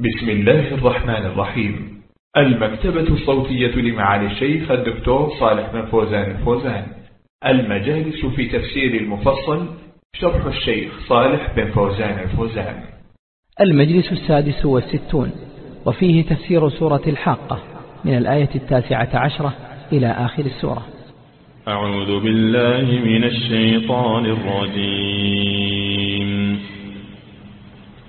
بسم الله الرحمن الرحيم. المكتبة الصوتية لمعالي الشيخ الدكتور صالح بن فوزان الفوزان. المجالس في تفسير المفصل شرح الشيخ صالح بن فوزان الفوزان. المجلس السادس والستون وفيه تفسير سورة الحاقة من الآية التاسعة عشرة إلى آخر السورة. أعوذ بالله من الشيطان الرجيم.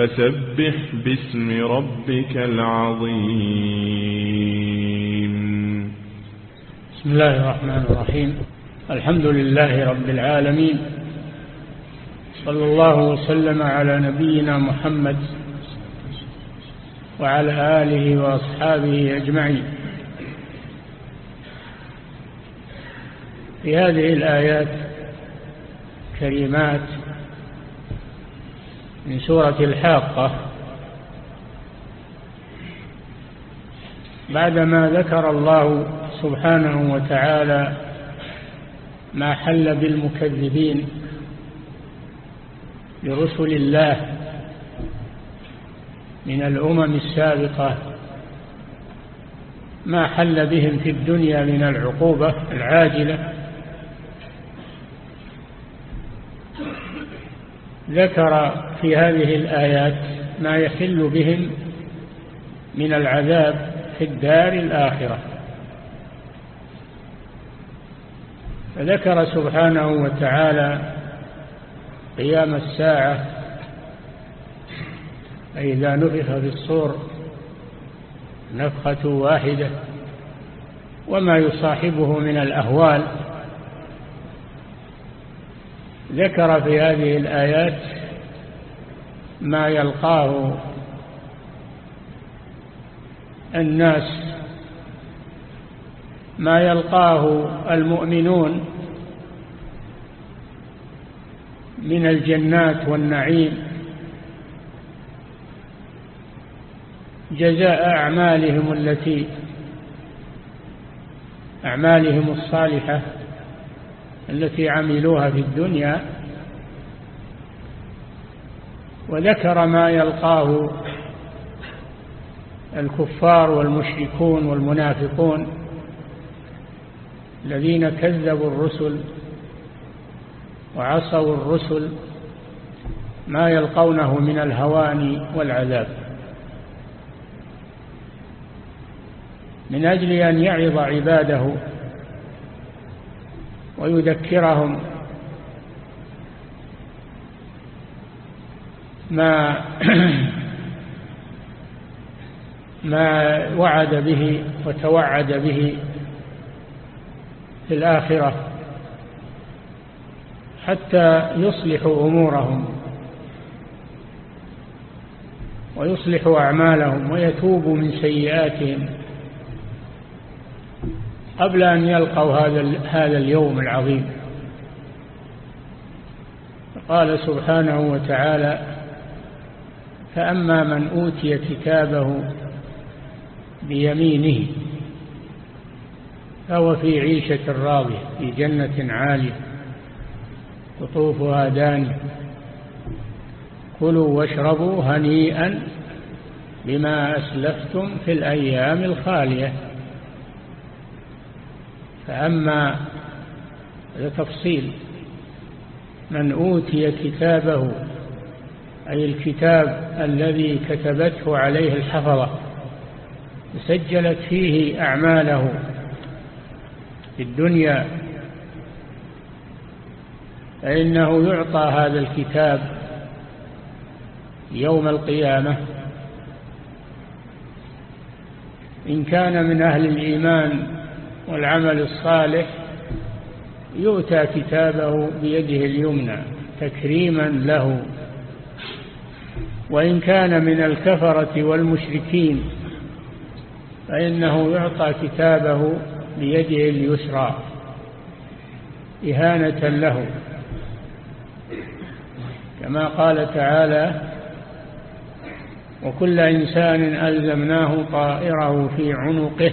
فسبح باسم ربك العظيم. بسم الله الرحمن الرحيم. الحمد لله رب العالمين. صلى الله وسلم على نبينا محمد وعلى آله وأصحابه أجمعين. في هذه الآيات كريمات من سورة الحاقة. بعدما ذكر الله سبحانه وتعالى ما حل بالمكذبين لرسل الله من الأمم السابقة ما حل بهم في الدنيا من العقوبة العاجلة ذكر في هذه الآيات ما يحل بهم من العذاب في الدار الآخرة. فذكر سبحانه وتعالى قيام الساعة أي إذا نفخ في الصور نفخة واحدة وما يصاحبه من الأهوال ذكر في هذه الآيات ما يلقاه الناس ما يلقاه المؤمنون من الجنات والنعيم. جزاء أعمالهم التي أعمالهم الصالحة. التي عملوها في الدنيا وذكر ما يلقاه الكفار والمشركون والمنافقون الذين كذبوا الرسل وعصوا الرسل ما يلقونه من الهوان والعذاب. من أجل أن يعظ عباده ويذكرهم ما ما وعد به وتوعد به في الآخرة حتى يصلحوا أمورهم ويصلحوا أعمالهم ويتوبوا من سيئاتهم. قبل أن يلقوا هذا هذا اليوم العظيم. قال سبحانه وتعالى فأما من أوتي كتابه بيمينه فهو في عيشة راضية في جنة عالية قطوفها دانية. كلوا واشربوا هنيئا بما أسلفتم في الأيام الخالية. فأما هذا تفصيل من أوتي كتابه أي الكتاب الذي كتبته عليه الحفظة سجلت فيه أعماله في الدنيا فإنه يعطى هذا الكتاب يوم القيامة. إن كان من أهل الإيمان والعمل الصالح يؤتى كتابه بيده اليمنى تكريما له. وإن كان من الكفرة والمشركين فإنه يعطى كتابه بيده اليسرى إهانة له. كما قال تعالى وكل إنسان ألزمناه طائره في عنقه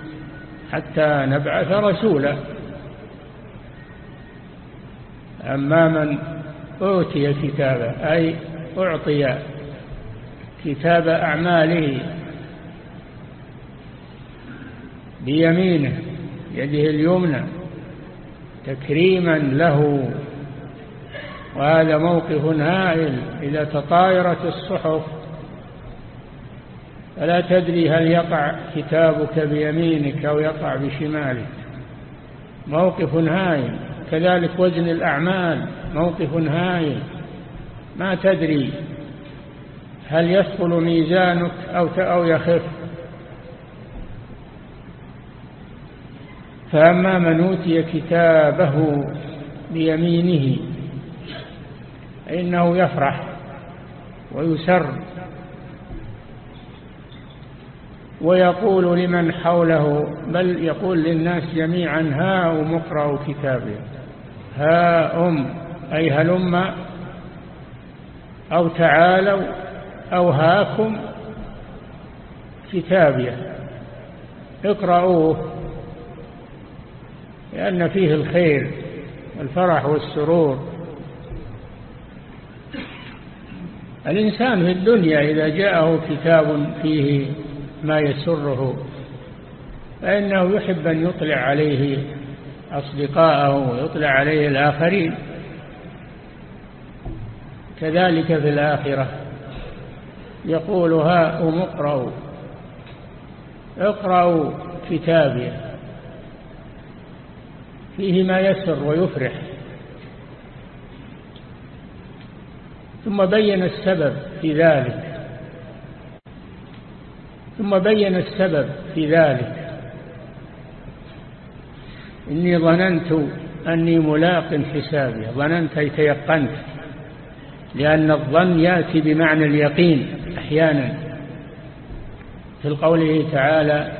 حتى نبعث رسولا أما من أوتي كتابه أي أعطي كتاب أعماله بيمينه يده اليمنى تكريما له. وهذا موقف هائل إذا تطايرت الصحف. فلا تدري هل يقع كتابك بيمينك أو يقع بشمالك. موقف هائل كذلك وزن الأعمال موقف هائل ما تدري هل يثقل ميزانك أو أو يخف. فأما من أوتي كتابه بيمينه فإنه يفرح ويسر. ويقول لمن حوله بل يقول للناس جميعا ها أم اقرأوا كتابي. ها أم أي هلم أو تعالوا أو هاكم كتابيه اقرأوه لأن فيه الخير الفرح والسرور. الإنسان في الدنيا إذا جاءه كتاب فيه ما يسره فإنه يحب أن يطلع عليه أصدقاءه ويطلع عليه الآخرين. كذلك في الآخرة. يقول ها أم اقرأوا اقرأوا كتابي. فيه ما يسر ويفرح. ثم بين السبب في ذلك. ثم بين السبب في ذلك. إني ظننت أني ملاق حسابي ظننت أي تيقنت لأن الظن يأتي بمعنى اليقين أحيانا. في قوله تعالى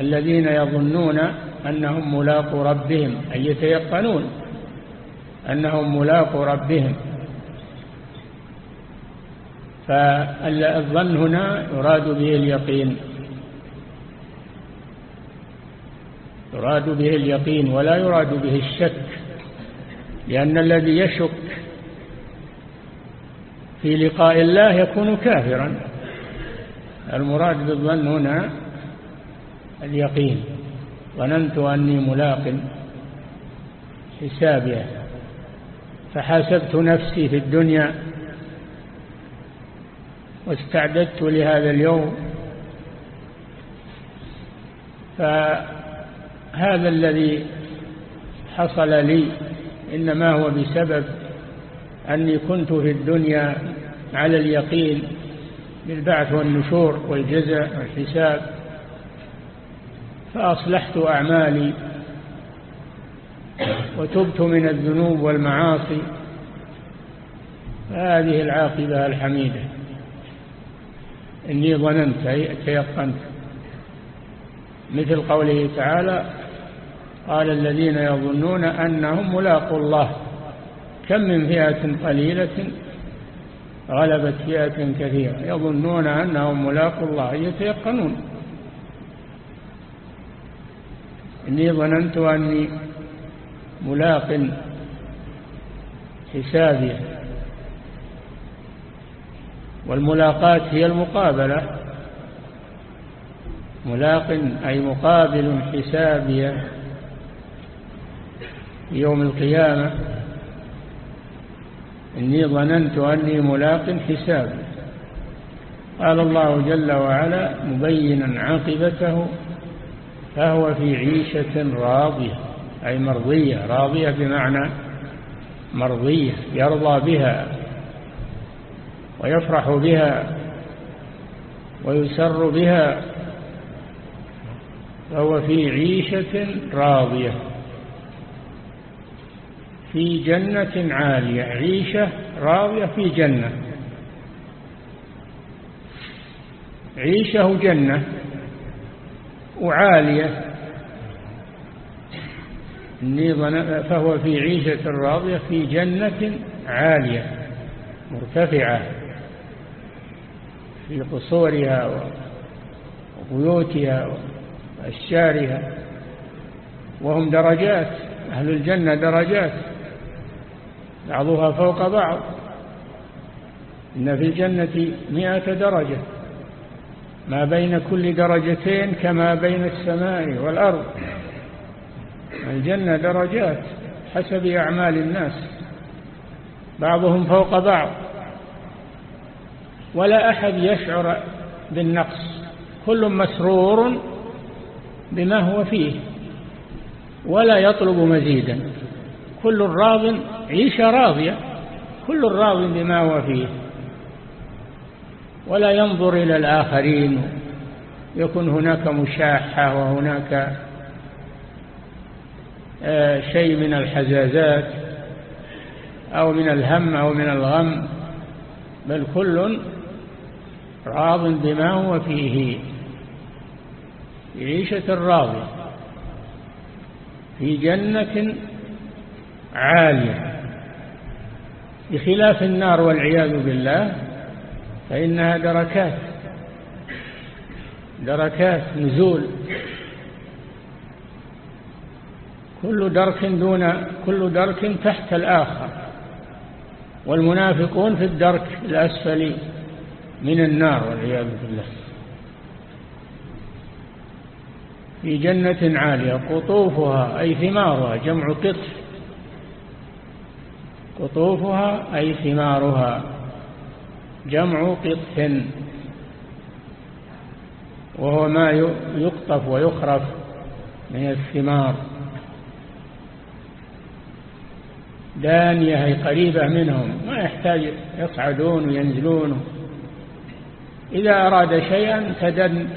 الذين يظنون أنهم ملاقوا ربهم أي يتيقنون أنهم ملاقوا ربهم. فالظن هنا يراد به اليقين. يراد به اليقين ولا يراد به الشك لأن الذي يشك في لقاء الله يكون كافرا. المراد بالظن هنا اليقين. ظننت أني ملاق حسابها فحاسبت نفسي في الدنيا واستعددت لهذا اليوم. فهذا الذي حصل لي إنما هو بسبب أني كنت في الدنيا على اليقين بالبعث والنشور والجزاء والحساب فأصلحت أعمالي وتبت من الذنوب والمعاصي. هذه العاقبة الحميدة. إني ظننت أي تيقنت. مثل قوله تعالى قال الذين يظنون أنهم ملاقوا الله. كم من فئة قليلة غلبت فئة كثيرة يظنون أنهم ملاقوا الله يتيقنون. إني ظننت أني ملاق حسابي. والملاقات هي المقابلة. ملاق أي مقابل حسابي يوم القيامة إني ظننت أني ملاق حسابي. قال الله جل وعلا مبينا عاقبته فهو في عيشة راضية أي مرضية. راضية بمعنى مرضية يرضى بها. ويفرح بها ويسر بها فهو في عيشة راضية في جنة عالية عيشة راضية في جنة. عيشه جنة وعالية. فهو في عيشة راضية في جنة عالية مرتفعة. في قصورها وبيوتها وأشجارها. وهم درجات أهل الجنة درجات. بعضها فوق بعض. إن في الجنة مئة درجة. ما بين كل درجتين كما بين السماء والأرض. الجنة درجات حسب أعمال الناس. بعضهم فوق بعض. ولا أحد يشعر بالنقص كل مسرور بما هو فيه ولا يطلب مزيدا كل راض عيشة راضية كل راض بما هو فيه ولا ينظر إلى الآخرين يكون هناك مشاحة وهناك آه، شيء من الحزازات أو من الهم أو من الغم بل كل راض بما هو فيه. في عيشة راضية في جنة عالية. بخلاف النار والعياذ بالله فإنها دركات. دركات نزول. كل درك دون كل درك تحت الآخر. والمنافقون في الدرك الأسفل من النار والعياذ بالله. في جنة عالية قطوفها أي ثمارها جمع قطف. قطوفها أي ثمارها جمع قطف. وهو ما يقطف ويخرف من الثمار. دانية هي قريبة منهم ما يحتاج يصعدون وينزلون. إذا أراد شيئا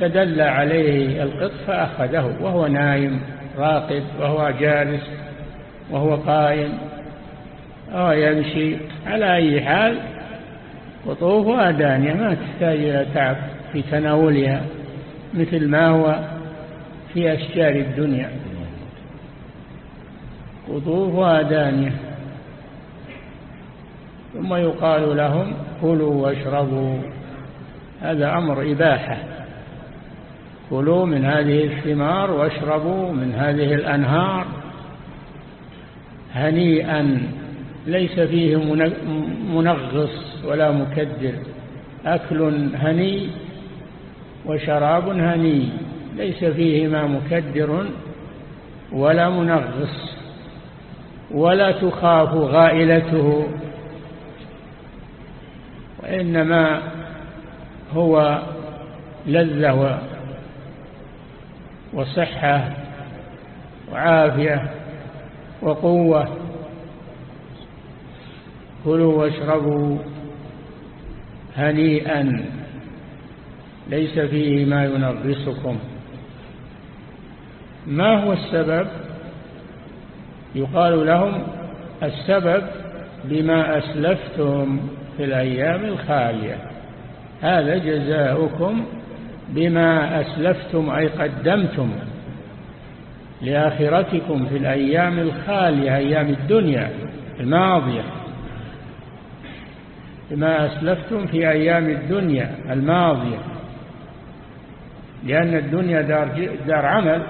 تدلى عليه القط فأخذه وهو نايم راقد وهو جالس وهو قائم أو يمشي. على أي حال قطوفها دانية ما تحتاج إلى تعب في تناولها مثل ما هو في أشجار الدنيا. قطوفها دانية ثم يقال لهم كلوا واشربوا. هذا أمر إباحة. كلوا من هذه الثمار واشربوا من هذه الأنهار. هنيئا ليس فيه منغص ولا مكدر. أكل هني وشراب هني ليس فيهما مكدر ولا منغص. ولا تخاف غائلته. وإنما هو لذة وصحة وعافية وقوة. كلوا واشربوا هنيئا. ليس فيه ما ينغصكم ما هو السبب؟ يقال لهم السبب بما أسلفتم في الأيام الخالية. هذا جزاؤكم بما أسلفتم أي قدمتم لآخرتكم في الأيام الخالية أيام الدنيا الماضية. بما أسلفتم في أيام الدنيا الماضية. لأن الدنيا دار, دار عمل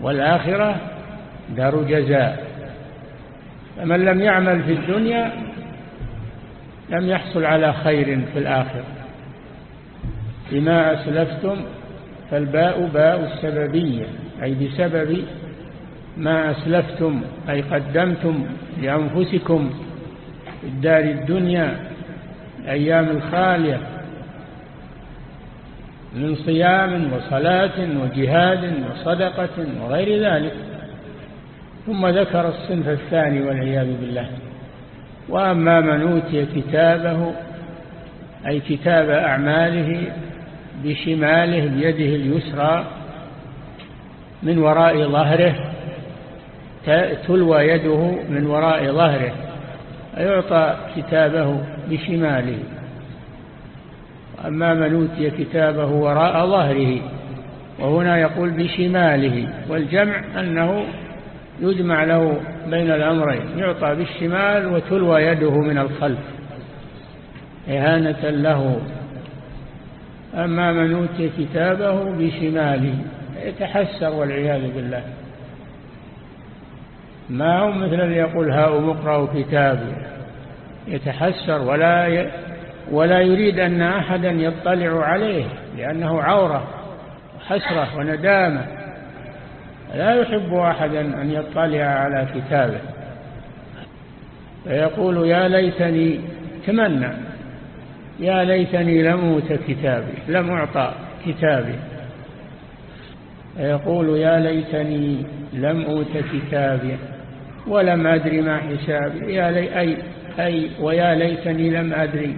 والآخرة دار جزاء. فمن لم يعمل في الدنيا لم يحصل على خير في الآخرة. بما أسلفتم فالباء باء السببية أي بسبب ما أسلفتم أي قدمتم لأنفسكم في الدار الدنيا الأيام الخالية من صيام وصلاة وجهاد وصدقة وغير ذلك. ثم ذكر الصنف الثاني والعياذ بالله. وأما من أوتي كتابه أي كتاب أعماله بشماله بيده اليسرى من وراء ظهره تلوى يده من وراء ظهره يعطى كتابه بشماله. أما من أوتي كتابه وراء ظهره وهنا يقول بشماله والجمع أنه يجمع له بين الأمرين يعطى بالشمال وتلوى يده من الخلف إهانة له. أما من أوتي كتابه بشماله يتحسر والعياذ بالله. ما هو مثل الذي يقول هاؤم اقرأوا كتابي؟ يتحسر ولا ي... ولا يريد أن أحدا يطلع عليه لأنه عورة وحسرة وندامة. لا يحب أحدا أن يطلع على كتابه. فيقول يا ليتني تمنى يا ليتني لم أوت كتابي لم أعطى كتابي. فيقول يا ليتني لم أوت كتابي ولم أدري ما حسابي. يا لي أي, أي ويا ليتني لم أدري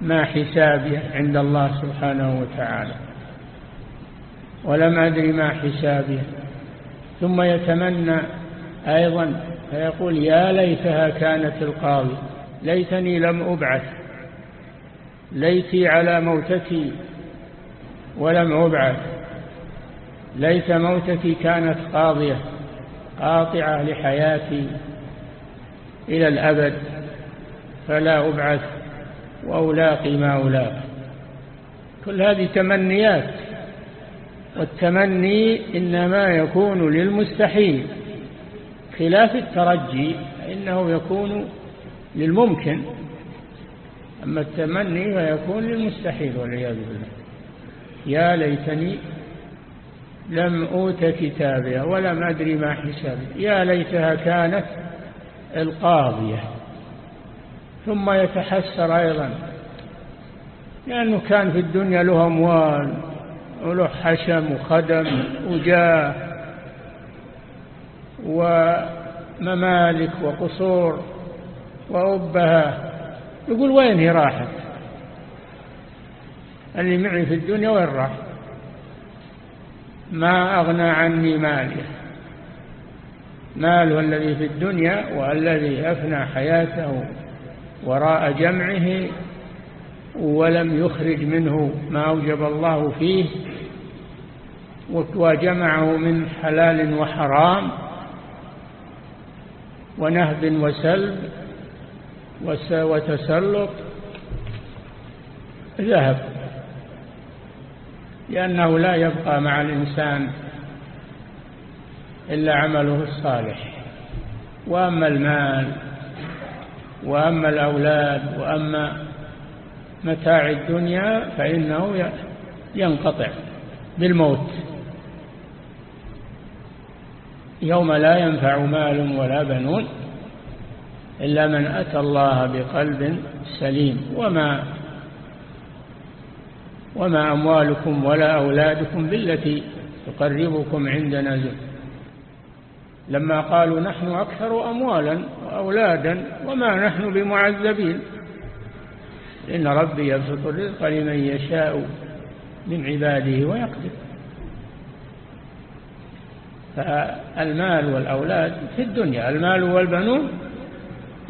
ما حسابي عند الله سبحانه وتعالى. ولم أدري ما حسابي ثم يتمنى أيضا فيقول يا ليتها كانت القاضي ليتني لم أبعث. ليتي على موتتي ولم أبعث. ليت موتتي كانت قاضية قاطعة لحياتي إلى الأبد فلا أبعث وألاقي ما ألاقي كل هذه تمنيات. والتمني إنما يكون للمستحيل. خلاف الترجي إنه يكون للممكن. أما التمني فيكون للمستحيل والعياذ بالله. يا ليتني لم أوت كتابها ولم أدري ما حسابي. يا ليتها كانت القاضية. ثم يتحسر أيضا. لأنه كان في الدنيا له أموال. وله حشم وخدم وجاه وممالك وقصور وأبها. يقول وين هي راحت؟ اللي معي في الدنيا وين راح؟ ما أغنى عني مالي. ماله الذي في الدنيا والذي أفنى حياته وراء جمعه ولم يخرج منه ما أوجب الله فيه وجمعه من حلال وحرام ونهب وسلب وتسلط ذهب. لأنه لا يبقى مع الإنسان إلا عمله الصالح. وأما المال وأما الأولاد وأما متاع الدنيا فإنه ينقطع بالموت. يوم لا ينفع مال ولا بنون إلا من أتى الله بقلب سليم. وما وما أموالكم ولا أولادكم بالتي تقربكم عندنا زل لما قالوا نحن أكثر أموالا وأولادا وما نحن بمعذبين. إن ربي يبسط الرزق لمن يشاء من عباده ويقدر. فالمال والأولاد في الدنيا المال والبنون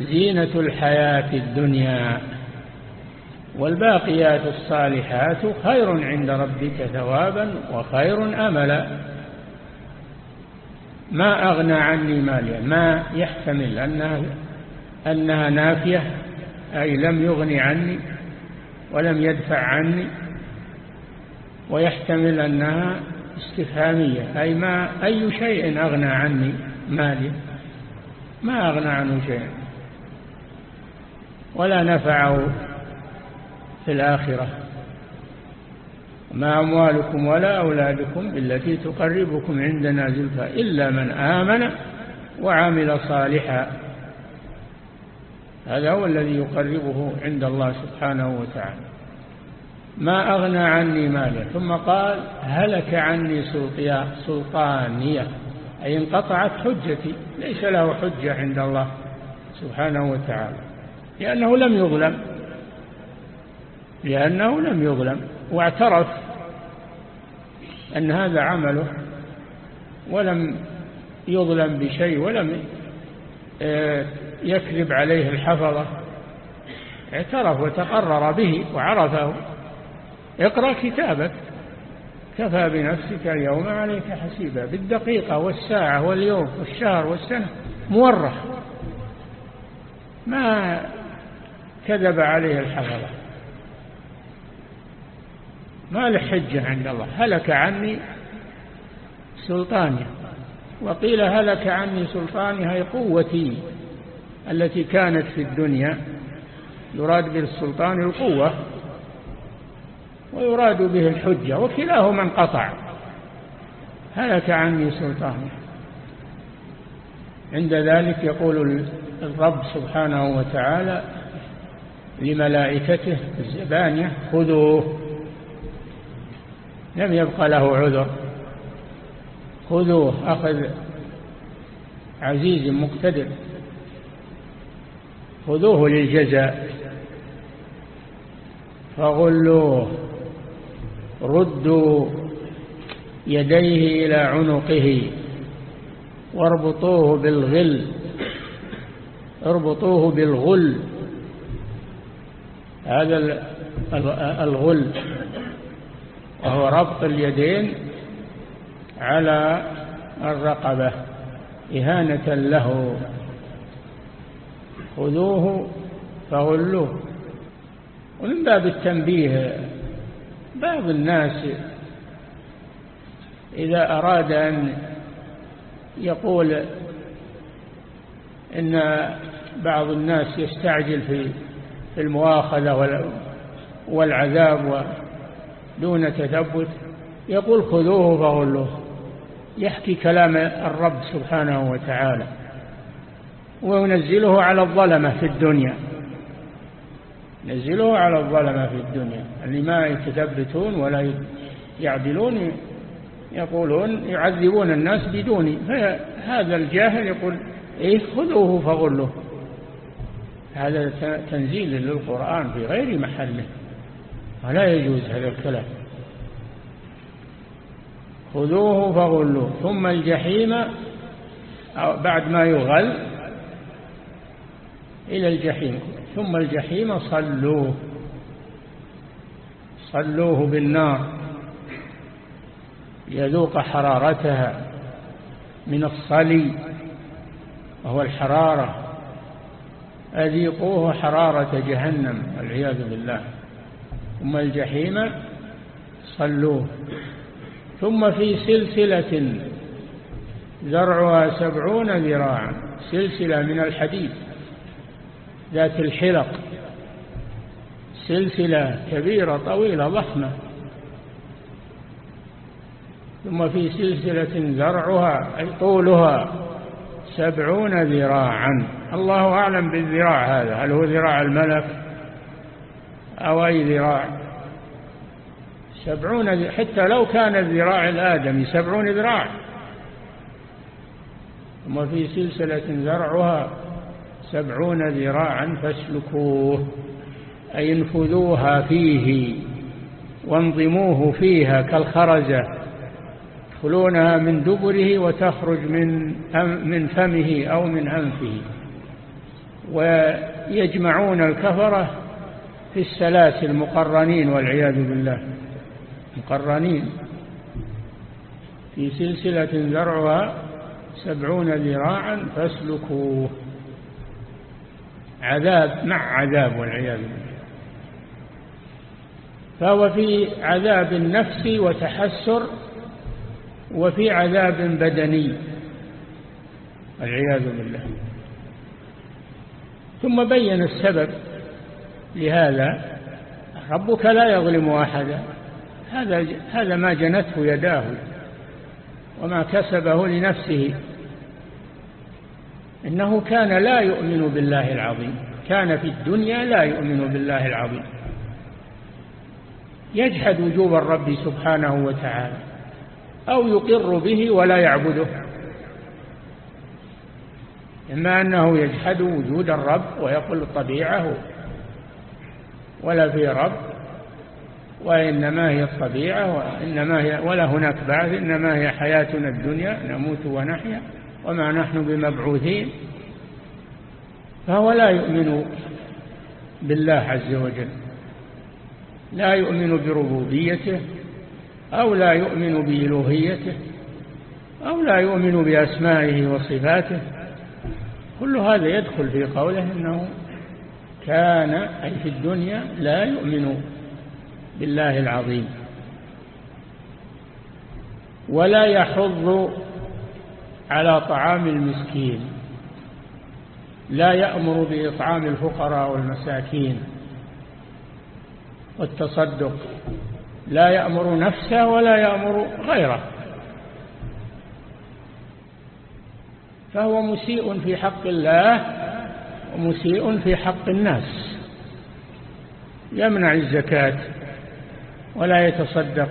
زينة الحياة الدنيا والباقيات الصالحات خير عند ربك ثوابا وخير أملا. ما أغنى عني ماليا ما يحتمل أنها, أنها نافية أي لم يغني عني ولم يدفع عني ويحتمل أنها استفهامية. أي ما أي شيء أغنى عني مالي ما أغنى عنه شيء ولا نفعه في الآخرة. ما أموالكم ولا أولادكم بالتي تقربكم عندنا زلفى إلا من آمن وعمل صالحا. هذا هو الذي يقربه عند الله سبحانه وتعالى. ما أغنى عني ماله. ثم قال هلك عني سلطانية. أي انقطعت حجتي. ليس له حجة عند الله سبحانه وتعالى. لأنه لم يظلم. لأنه لم يظلم. واعترف أن هذا عمله ولم يظلم بشيء ولم آه، يكذب عليه الحفظة. اعترف وتقرر به وعرفه. اقرأ كتابك. كفى بنفسك اليوم عليك حسيبا. بالدقيقة والساعة واليوم والشهر والسنة مورخ. ما كذب عليه الحفظة ما له حجة عند الله. هلك عني سلطاني. وقيل هلك عني سلطاني هي قوتي التي كانت في الدنيا. يراد بالسلطان القوة. ويراد به الحجة وكلاهما انقطع. هلك عني سلطاني. عند ذلك يقول الرب سبحانه وتعالى لملائكته الزبانية خذوه. لم يبقى له عذر. خذوه أخذ عزيز مقتدر. خذوه للجزاء. فغلوه. ردوا يديه إلى عنقه واربطوه بالغل اربطوه بالغل. هذا الغل وهو ربط اليدين على الرقبة إهانة له. خذوه فغلوه. ومن باب التنبيه بعض الناس إذا أراد أن يقول إن بعض الناس يستعجل في المؤاخذة والعذاب دون تثبت يقول خذوه فغلوه. يحكي كلام الرب سبحانه وتعالى. وينزله على الظلمة في الدنيا. نزله على الظلمة في الدنيا. اللي ما يتثبتون ولا يعدلون يقولون يعذبون الناس بدوني فهذا الجاهل يقول إيه خذوه فغلوه. هذا تنزيل للقرآن في غير محله. ولا يجوز هذا الكلام. خذوه فغلوه. ثم الجحيم بعد ما يغل إلى الجحيم. ثم الجحيم صلوه. صلوه بالنار. يذوق حرارتها من الصلي وهو الحرارة. أذيقوه حرارة جهنم والعياذ بالله. ثم الجحيم صلوه. ثم في سلسلة زرعها سبعون ذراعا سلسلة من الحديد. ذات الحلق. سلسلة كبيرة طويلة ضخمة. ثم في سلسلة زرعها أي طولها سبعون ذراعا. الله أعلم بالذراع هذا. هل هو ذراع الملك؟ أو أي ذراع؟ سبعون حتى لو كان الذراع الآدمي سبعون ذراع. ثم في سلسلة زرعها سبعون ذراعا فاسلكوه أي انفذوها فيه وانضموه فيها كالخرزة يدخلونها من دبره وتخرج من من فمه أو من أنفه. ويجمعون الكفرة في السلاسل مقرنين والعياذ بالله. مقرنين. في سلسلة ذرعها سبعون ذراعا فاسلكوه. عذاب مع عذاب والعياذ بالله. فهو في عذاب النفس وتحسر وفي عذاب بدني. والعياذ بالله. ثم بين السبب لهذا. ربك لا يظلم أحدا. هذا هذا ما جنته يداه وما كسبه لنفسه. إنه كان لا يؤمن بالله العظيم. كان في الدنيا لا يؤمن بالله العظيم. يجحد وجوب الرب سبحانه وتعالى. أو يقر به ولا يعبده. إما أنه يجحد وجود الرب ويقول طبيعه. ولا في رب. وإنما هي الطبيعة. وإنما هي ولا هناك بعث. إنما هي حياتنا الدنيا. نموت ونحيا. وما نحن بمبعوثين فهو لا يؤمن بالله عز وجل لا يؤمن بربوبيته أو لا يؤمن بإلوهيته أو لا يؤمن بأسمائه وصفاته كل هذا يدخل في قوله إنه كان أي في الدنيا لا يؤمن بالله العظيم ولا يحض على طعام المسكين. لا يأمر بإطعام الفقراء والمساكين. والتصدق لا يأمر نفسه ولا يأمر غيره. فهو مسيء في حق الله ومسيء في حق الناس. يمنع الزكاة ولا يتصدق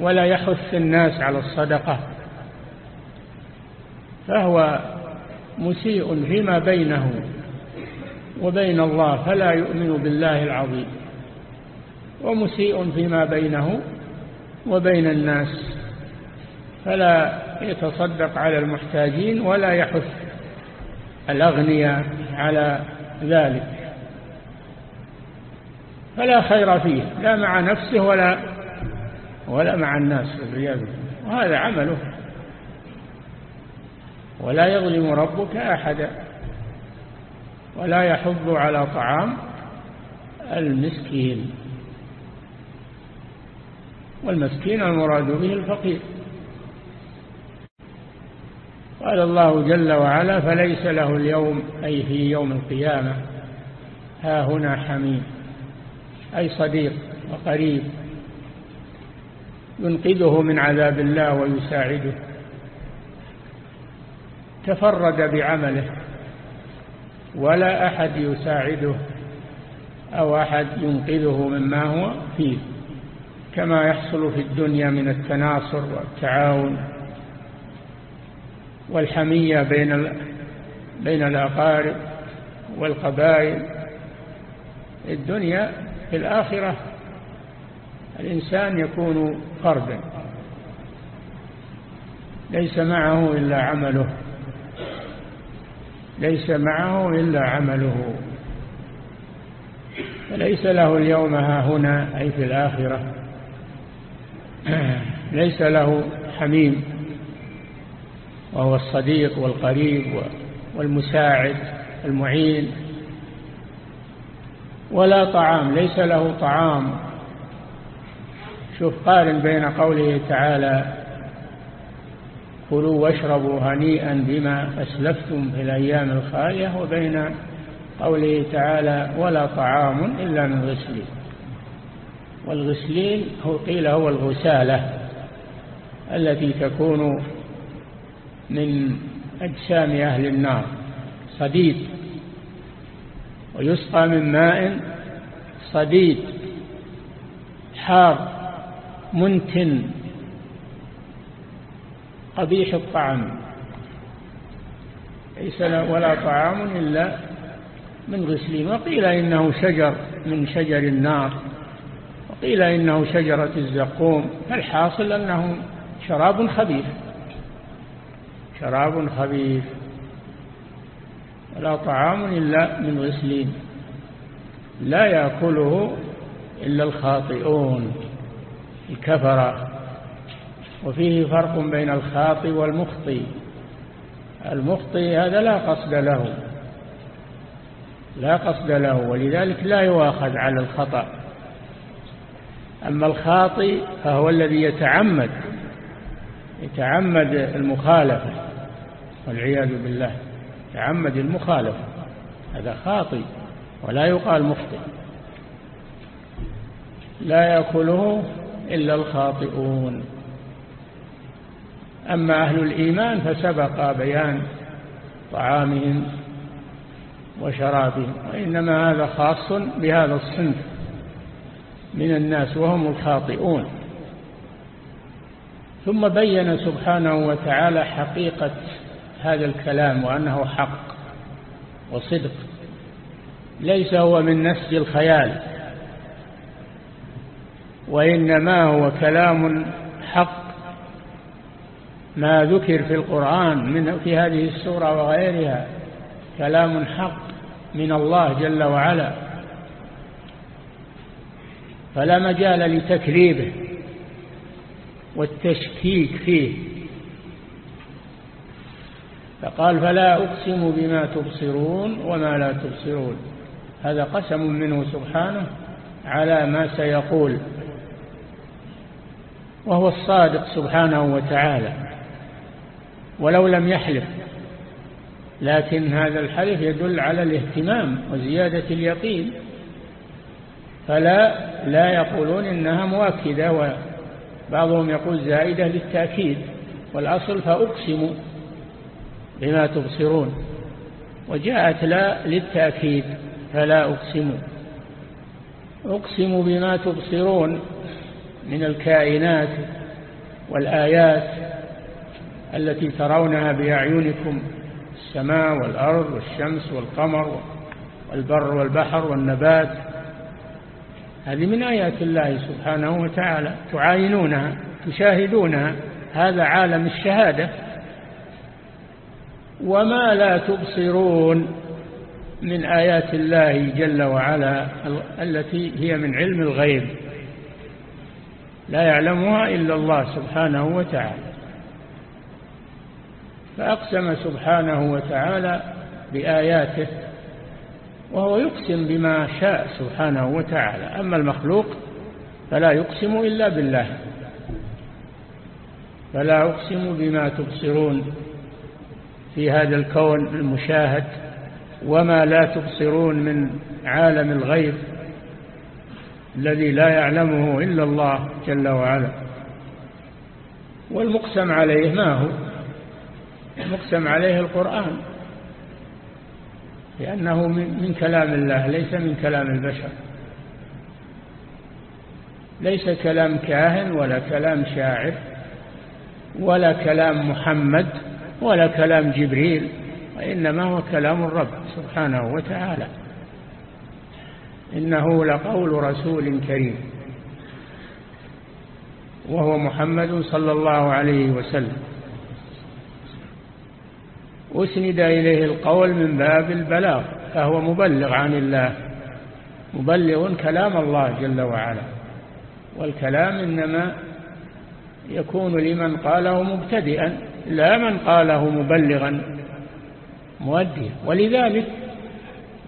ولا يحث الناس على الصدقة. فهو مسيء فيما بينه وبين الله فلا يؤمن بالله العظيم. ومسيء فيما بينه وبين الناس فلا يتصدق على المحتاجين ولا يحث الأغنياء على ذلك. فلا خير فيه لا مع نفسه ولا ولا مع الناس والعياذ وهذا عمله. ولا يظلم ربك أحدا ولا يحض على طعام المسكين والمسكين المراد به الفقير. قال الله جل وعلا فليس له اليوم أي في يوم القيامة ها هنا حميم أي صديق وقريب ينقذه من عذاب الله ويساعده. تفرد بعمله ولا أحد يساعده أو أحد ينقذه مما هو فيه كما يحصل في الدنيا من التناصر والتعاون والحمية بين بين الأقارب والقبائل. الدنيا في الآخرة الإنسان يكون فردا ليس معه إلا عمله. ليس معه إلا عمله. فليس له اليوم ها هنا أي في الآخرة. ليس له حميم وهو الصديق والقريب والمساعد المعين. ولا طعام ليس له طعام. شوف قارن بين قوله تعالى كلوا واشربوا هنيئا بما أسلفتم في الأيام الخالية وبين قوله تعالى ولا طعام إلا من غسلين. والغسلين هو قيل هو الغسالة التي تكون من أجسام أهل النار صديد. ويسقى من ماء صديد حار منتن. قبيح الطعم ليس ولا طعام إلا من غسلين. وقيل إنه شجر من شجر النار. وقيل إنه شجرة الزقوم. فالحاصل أنه شراب خبيث. شراب خبيث. ولا طعام إلا من غسلين. لا يأكله إلا الخاطئون الكفرة. وفيه فرق بين الخاطئ والمخطئ المخطئ هذا لا قصد له. لا قصد له ولذلك لا يواخذ على الخطأ. أما الخاطئ فهو الذي يتعمد يتعمد المخالفة والعياذ بالله يتعمد المخالفة. هذا خاطئ ولا يقال مخطئ. لا يأكله إلا الخاطئون. أما أهل الإيمان فسبق بيان طعامهم وشرابهم وإنما هذا خاص بهذا الصنف من الناس وهم الخاطئون. ثم بين سبحانه وتعالى حقيقة هذا الكلام وأنه حق وصدق ليس هو من نسج الخيال وإنما هو كلام حق ما ذكر في القرآن من في هذه السورة وغيرها كلام حق من الله جل وعلا. فلا مجال لتكذيبه والتشكيك فيه. فقال فلا أقسم بما تبصرون وما لا تبصرون. هذا قسم منه سبحانه على ما سيقول. وهو الصادق سبحانه وتعالى. ولو لم يحلف. لكن هذا الحلف يدل على الاهتمام وزيادة اليقين. فلا لا يقولون إنها مؤكدة وبعضهم يقول زائدة للتأكيد. والأصل فأقسم بما تبصرون. وجاءت لا للتأكيد فلا أقسم. أقسم بما تبصرون من الكائنات والآيات التي ترونها بأعينكم السماء والأرض والشمس والقمر والبر والبحر والنبات. هذه من آيات الله سبحانه وتعالى. تعاينونها تشاهدونها. هذا عالم الشهادة. وما لا تبصرون من آيات الله جل وعلا التي هي من علم الغيب. لا يعلمها إلا الله سبحانه وتعالى. فأقسم سبحانه وتعالى بآياته وهو يقسم بما شاء سبحانه وتعالى. أما المخلوق فلا يقسم إلا بالله فلا أقسم بما تبصرون في هذا الكون المشاهد وما لا تبصرون من عالم الغيب الذي لا يعلمه إلا الله جل وعلا. والمقسم عليه ما هو؟ المقسم عليه القرآن. لأنه من كلام الله ليس من كلام البشر. ليس كلام كاهن ولا كلام شاعر ولا كلام محمد ولا كلام جبريل وإنما هو كلام الرب سبحانه وتعالى. إنه لقول رسول كريم وهو محمد صلى الله عليه وسلم. أسند إليه القول من باب البلاغ فهو مبلغ عن الله. مبلغ كلام الله جل وعلا. والكلام إنما يكون لمن قاله مبتدئا لا من قاله مبلغا مؤديا. ولذلك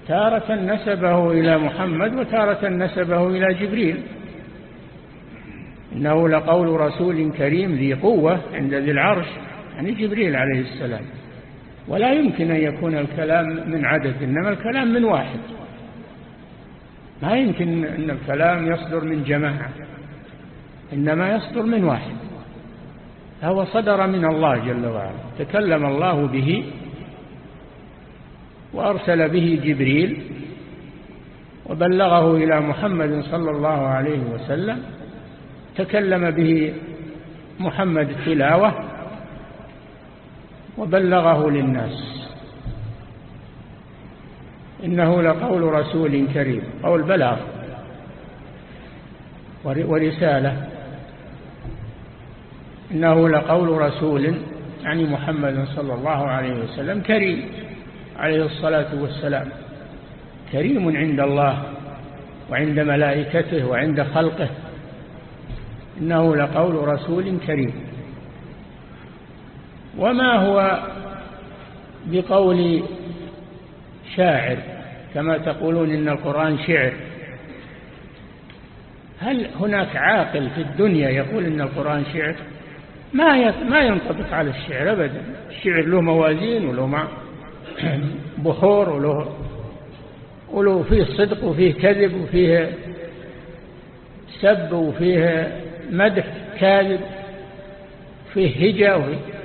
تارة نسبه إلى محمد وتارة نسبه إلى جبريل. إنه لقول رسول كريم ذي قوة عند ذي العرش يعني جبريل عليه السلام. ولا يمكن أن يكون الكلام من عدد إنما الكلام من واحد. ما يمكن أن الكلام يصدر من جماعة إنما يصدر من واحد. هو صدر من الله جل وعلا تكلم الله به وأرسل به جبريل وبلغه إلى محمد صلى الله عليه وسلم تكلم به محمد تلاوة وبلغه للناس. إنه لقول رسول كريم قول بلاغ ورسالة. إنه لقول رسول يعني محمد صلى الله عليه وسلم كريم عليه الصلاة والسلام. كريم عند الله وعند ملائكته وعند خلقه. إنه لقول رسول كريم. وما هو بقول شاعر كما تقولون إن القرآن شعر. هل هناك عاقل في الدنيا يقول إن القرآن شعر؟ ما ما ينطبق على الشعر أبدا. الشعر له موازين وله بحور وله وله فيه صدق وفيه كذب وفيه سب وفيه مدح كاذب فيه هجة وفيه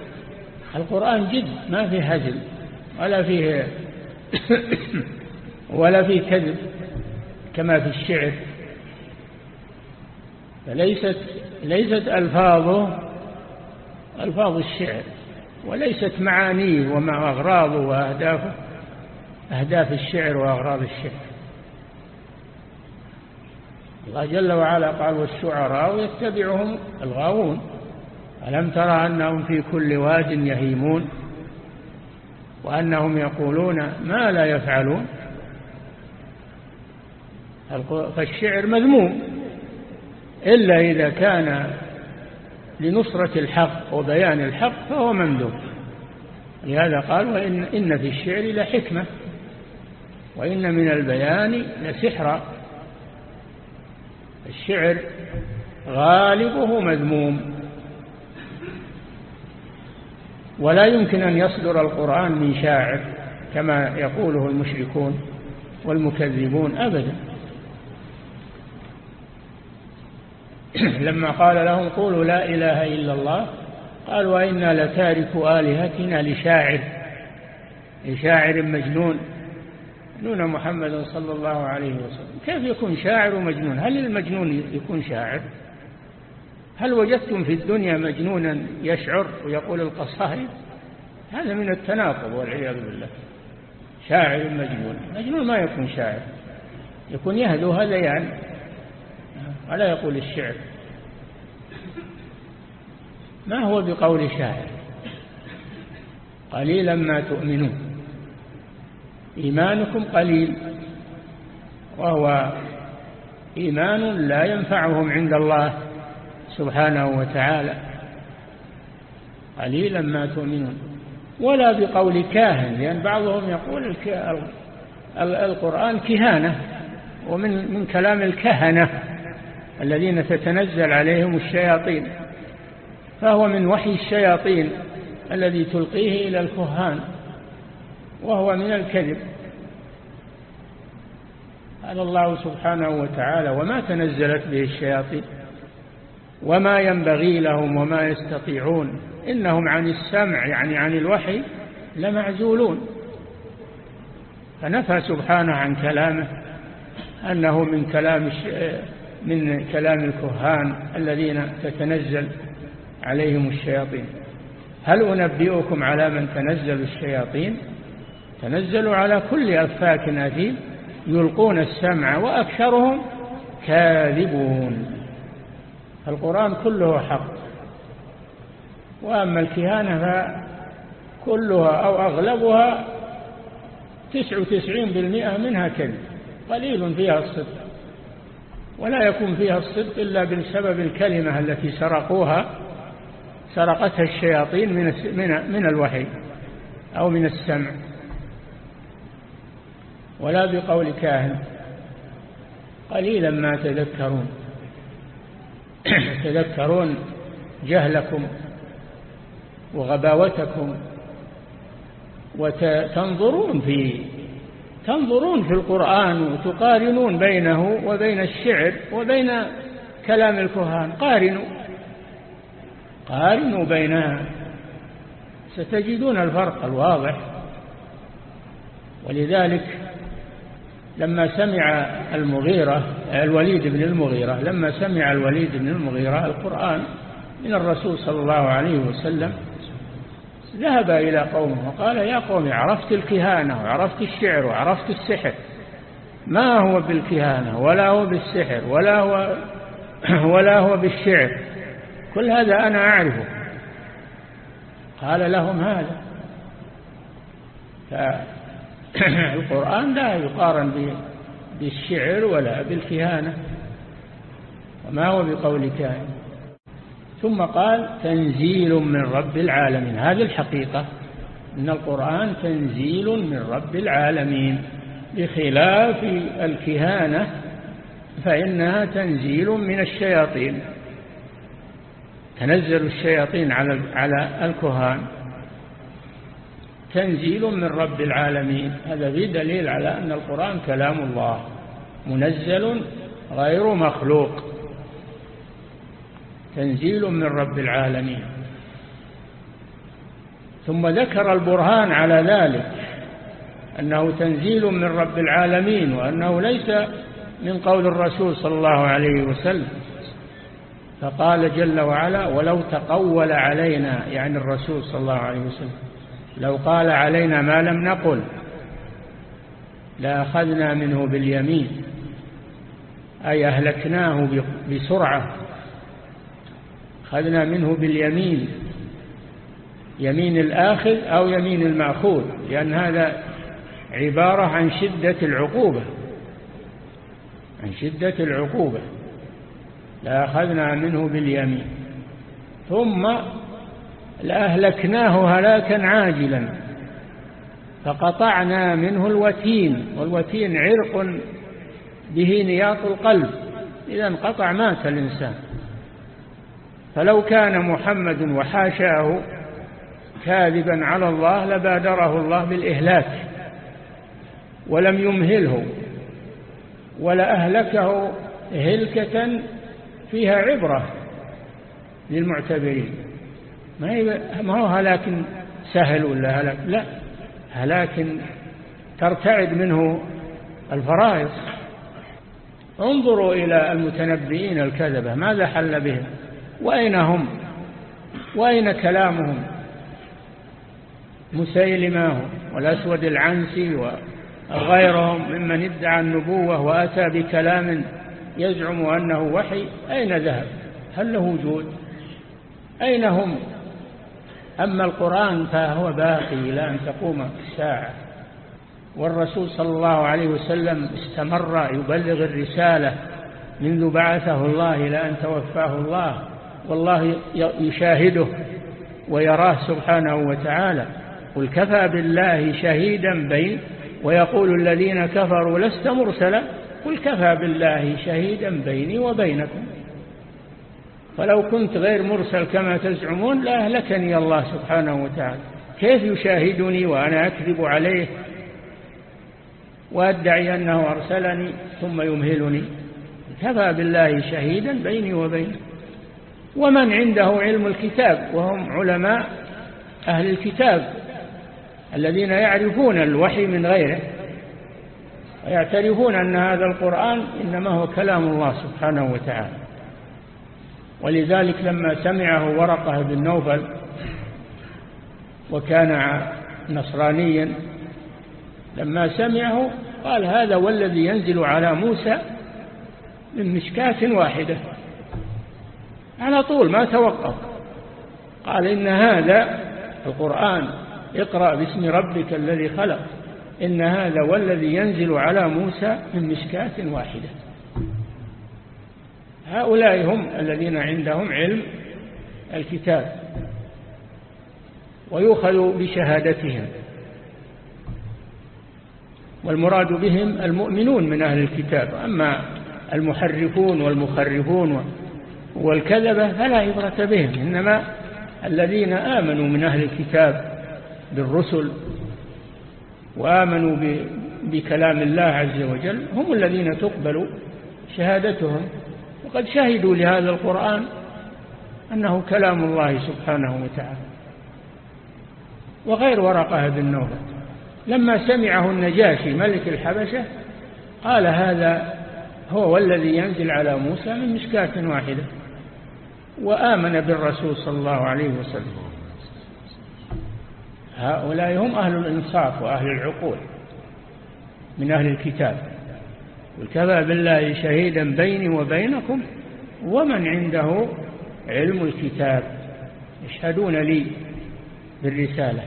القرآن جد ما فيه هزل ولا فيه ولا فيه كذب كما في الشعر. فليست ليست ألفاظه ألفاظ الشعر وليست معانيه ومع أغراضه وأهدافه أهداف الشعر وأغراض الشعر. الله جل وعلا قال والشعراء يتبعهم الغاوون. ألم ترى أنهم في كل واد يهيمون وأنهم يقولون ما لا يفعلون؟ فالشعر مذموم إلا إذا كان لنصرة الحق وبيان الحق فهو ممدوح لهذا قال وإن إن في الشعر لحكمة وإن من البيان لسحرا الشعر غالبه مذموم. ولا يمكن أن يصدر القرآن من شاعر كما يقوله المشركون والمكذبون أبدا. لما قال لهم قولوا لا إله إلا الله قالوا وإنا لتارك آلهتنا لشاعر لشاعر مجنون يعنون محمد صلى الله عليه وسلم. كيف يكون شاعر ومجنون؟ هل المجنون يكون شاعر؟ هل وجدتم في الدنيا مجنونا يشعر ويقول القصائد هذا من التناقض والعياذ بالله. شاعر مجنون. مجنون ما يكون شاعر. يكون يهدو هذا يعني ولا يقول الشعر. ما هو بقول شاعر؟ قليلا ما تؤمنون. إيمانكم قليل. وهو إيمان لا ينفعهم عند الله. سبحانه وتعالى. قليلا ما تؤمنون. ولا بقول كاهن لأن بعضهم يقول القرآن كهانة ومن من كلام الكهنة الذين تتنزل عليهم الشياطين. فهو من وحي الشياطين الذي تلقيه إلى الكهان وهو من الكذب. قال الله سبحانه وتعالى وما تنزلت به الشياطين وما ينبغي لهم وما يستطيعون. إنهم عن السمع يعني عن الوحي لمعزولون. فنفى سبحانه عن كلامه أنه من كلام من كلام الكهان الذين تتنزل عليهم الشياطين. هل أنبئكم على من تنزل الشياطين؟ تنزلوا على كل أفاك أثيم يلقون السمع وأكثرهم كاذبون. القرآن كله حق. وأما الكهانة فكلها أو أغلبها تسع وتسعين بالمئة منها كذب. قليل فيها الصدق. ولا يكون فيها الصدق إلا بسبب الكلمة التي سرقوها سرقتها الشياطين من من الوحي أو من السمع. ولا بقول كاهن. قليلا ما تذكرون. تذكرون جهلكم وغباوتكم وتنظرون في تنظرون في القرآن وتقارنون بينه وبين الشعر وبين كلام الكهان. قارنوا. قارنوا بينها ستجدون الفرق الواضح. ولذلك لما سمع المغيرة الوليد بن المغيرة لما سمع الوليد بن المغيرة القرآن من الرسول صلى الله عليه وسلم ذهب إلى قومه وقال يا قوم عرفت الكهانة وعرفت الشعر وعرفت السحر. ما هو بالكهانة؟ ولا هو بالسحر ولا هو ولا هو بالشعر. كل هذا أنا أعرفه. قال لهم هذا. فالقرآن لا يقارن بالشعر ولا بالكهانة وما هو بقول كاهن. ثم قال تنزيل من رب العالمين. هذه الحقيقة إن القرآن تنزيل من رب العالمين. بخلاف الكهانة فإنها تنزيل من الشياطين. تنزل الشياطين على على الكهان. تنزيل من رب العالمين. هذا في دليل على أن القرآن كلام الله منزل غير مخلوق. تنزيل من رب العالمين. ثم ذكر البرهان على ذلك أنه تنزيل من رب العالمين وأنه ليس من قول الرسول صلى الله عليه وسلم. فقال جل وعلا ولو تقول علينا يعني الرسول صلى الله عليه وسلم. لو قال علينا ما لم نقل لأخذنا منه باليمين أي أهلكناه بسرعة. أخذنا منه باليمين يمين الآخذ أو يمين المأخوذ لأن هذا عبارة عن شدة العقوبة. عن شدة العقوبة. لأخذنا منه باليمين. ثم لأهلكناه هلاكا عاجلا فقطعنا منه الوتين والوتين عرق به نياط القلب إذا انقطع مات الإنسان. فلو كان محمد وحاشاه كاذبا على الله لبادره الله بالإهلاك ولم يمهله ولأهلكه هلكة فيها عبرة للمعتبرين. ما هو هلاك سهل ولا هلاك؟ لا. هلاك ترتعد منه الفرائض. انظروا إلى المتنبئين الكذبة ماذا حل بهم؟ وأين هم؟ وأين كلامهم؟ مسيلمة والأسود العنسي وغيرهم ممن ادعى النبوة وأتى بكلام يزعم أنه وحي. أين ذهب؟ هل له وجود؟ أين هم؟ أما القرآن فهو باقي إلى أن تقوم الساعة. والرسول صلى الله عليه وسلم استمر يبلغ الرسالة منذ بعثه الله إلى أن توفاه الله والله يشاهده ويراه سبحانه وتعالى. قل كفى بالله شهيدا بين ويقول الذين كفروا لست مرسلا. قل كفى بالله شهيدا بيني وبينكم. فلو كنت غير مرسل كما تزعمون لأهلكني الله سبحانه وتعالى. كيف يشاهدني وأنا أكذب عليه؟ وأدعي أنه أرسلني ثم يمهلني. كفى بالله شهيدا بيني وبينه. ومن عنده علم الكتاب وهم علماء أهل الكتاب الذين يعرفون الوحي من غيره ويعترفون أن هذا القرآن إنما هو كلام الله سبحانه وتعالى. ولذلك لما سمعه ورقة بن نوفل وكان نصرانيا لما سمعه قال هذا والذي ينزل على موسى من مشكاة واحدة. على طول ما توقف. قال إن هذا القرآن اقرأ باسم ربك الذي خلق. إن هذا والذي ينزل على موسى من مشكاة واحدة. هؤلاء هم الذين عندهم علم الكتاب ويؤخذ بشهادتهم والمراد بهم المؤمنون من أهل الكتاب. أما المحرفون والمخرفون والكذبة فلا عبرة بهم إنما الذين آمنوا من أهل الكتاب بالرسل وآمنوا بكلام الله عز وجل هم الذين تقبل شهادتهم. وقد شهدوا لهذا القرآن أنه كلام الله سبحانه وتعالى وغير ورقة بن نوبة. لما سمعه النجاشي ملك الحبشة قال هذا هو والذي ينزل على موسى من مشكاة واحدة وآمن بالرسول صلى الله عليه وسلم. هؤلاء هم أهل الإنصاف وأهل العقول من أهل الكتاب. وكفى بالله شهيدا بيني وبينكم ومن عنده علم الكتاب يشهدون لي بالرسالة.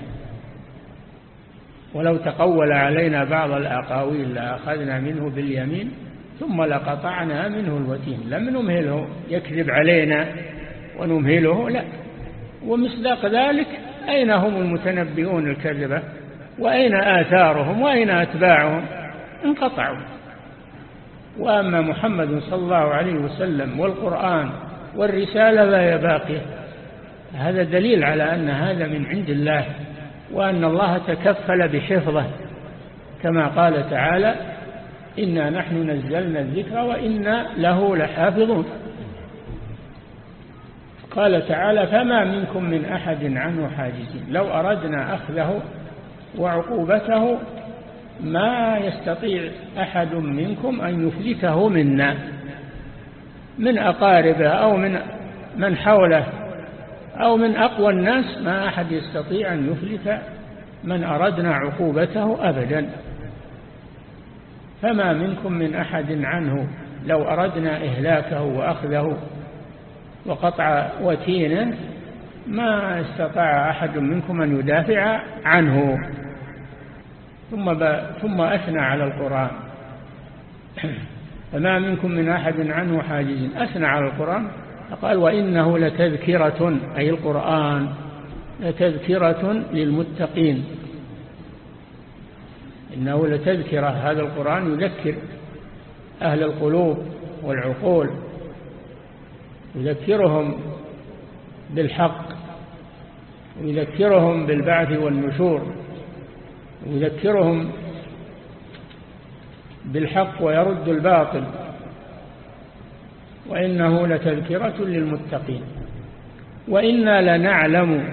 ولو تقول علينا بعض الأقاويل لأخذنا منه باليمين ثم لقطعنا منه الوتين. لم نمهله يكذب علينا ونمهله لا. ومصداق ذلك أين هم المتنبئون الكذبة؟ وأين آثارهم؟ وأين أتباعهم؟ انقطعوا. وأما محمد صلى الله عليه وسلم والقرآن والرسالة فهي باقية. هذا دليل على أن هذا من عند الله وأن الله تكفل بحفظه. كما قال تعالى إنا نحن نزلنا الذكر وإنا له لحافظون. قال تعالى فما منكم من أحد عنه حاجزين. لو أردنا أخذه وعقوبته ما يستطيع أحد منكم أن يفلته منا من أقاربه أو من من حوله أو من أقوى الناس ما أحد يستطيع أن يفلت من أردنا عقوبته أبدا. فما منكم من أحد عنه لو أردنا إهلاكه وأخذه وقطع وتينه ما استطاع أحد منكم أن يدافع عنه. ثم, ثم أثنى على القرآن. فما منكم من أحد عنه حاجز أثنى على القرآن. فقال وإنه لتذكرة أي القرآن لتذكرة للمتقين. إنه لتذكرة. هذا القرآن يذكر أهل القلوب والعقول. يذكرهم بالحق. ويذكرهم بالبعث والنشور. ويذكرهم بالحق ويرد الباطل وإنه لتذكرة للمتقين. وإنا لنعلم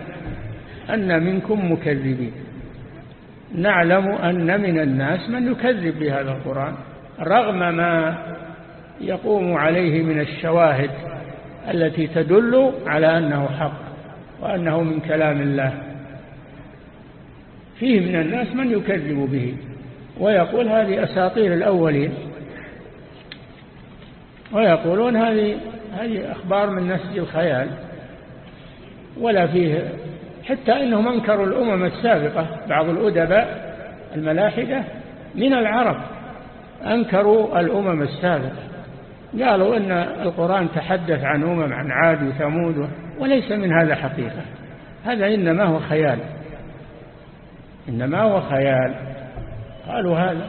أن منكم مكذبين. نعلم أن من الناس من يكذب بهذا القرآن رغم ما يقوم عليه من الشواهد التي تدل على أنه حق وأنه من كلام الله. فيه من الناس من يكذب به ويقول هذه أساطير الأولين ويقولون هذه هذه أخبار من نسج الخيال ولا فيه حتى إنهم أنكروا الأمم السابقة بعض الأدباء الملاحدة من العرب أنكروا الأمم السابقة قالوا إن القرآن تحدث عن أمم عن عاد وثمود وليس من هذا حقيقة هذا إنما هو خيال إنما هو خيال. قالوا هذا.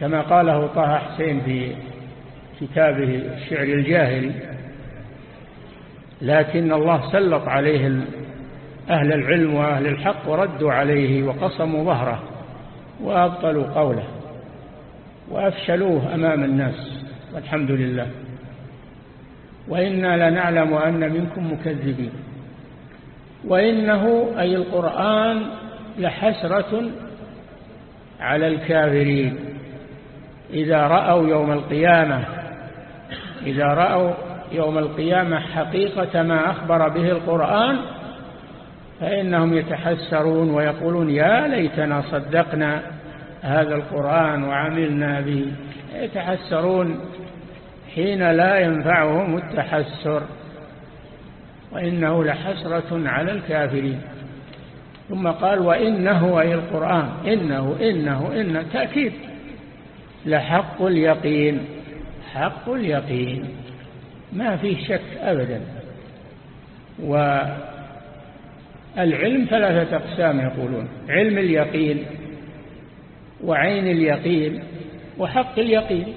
كما قاله طه حسين في كتابه الشعر الجاهلي لكن الله سلط عليه أهل العلم وأهل الحق وردوا عليه وقصموا ظهره وأبطلوا قوله وأفشلوه أمام الناس والحمد لله. وإنا لنعلم أن منكم مكذبين. وإنه أي القرآن لحسرة على الكافرين. إذا رأوا يوم القيامة إذا رأوا يوم القيامة حقيقة ما أخبر به القرآن فإنهم يتحسرون ويقولون يا ليتنا صدقنا هذا القرآن وعملنا به. يتحسرون حين لا ينفعهم التحسر. وإنه لحسرة على الكافرين. ثم قال وإنه أي القرآن إنه إنه إن تأكيد. لحق اليقين حق اليقين. ما فيه شك أبدا. والعلم ثلاثة أقسام يقولون. علم اليقين وعين اليقين وحق اليقين.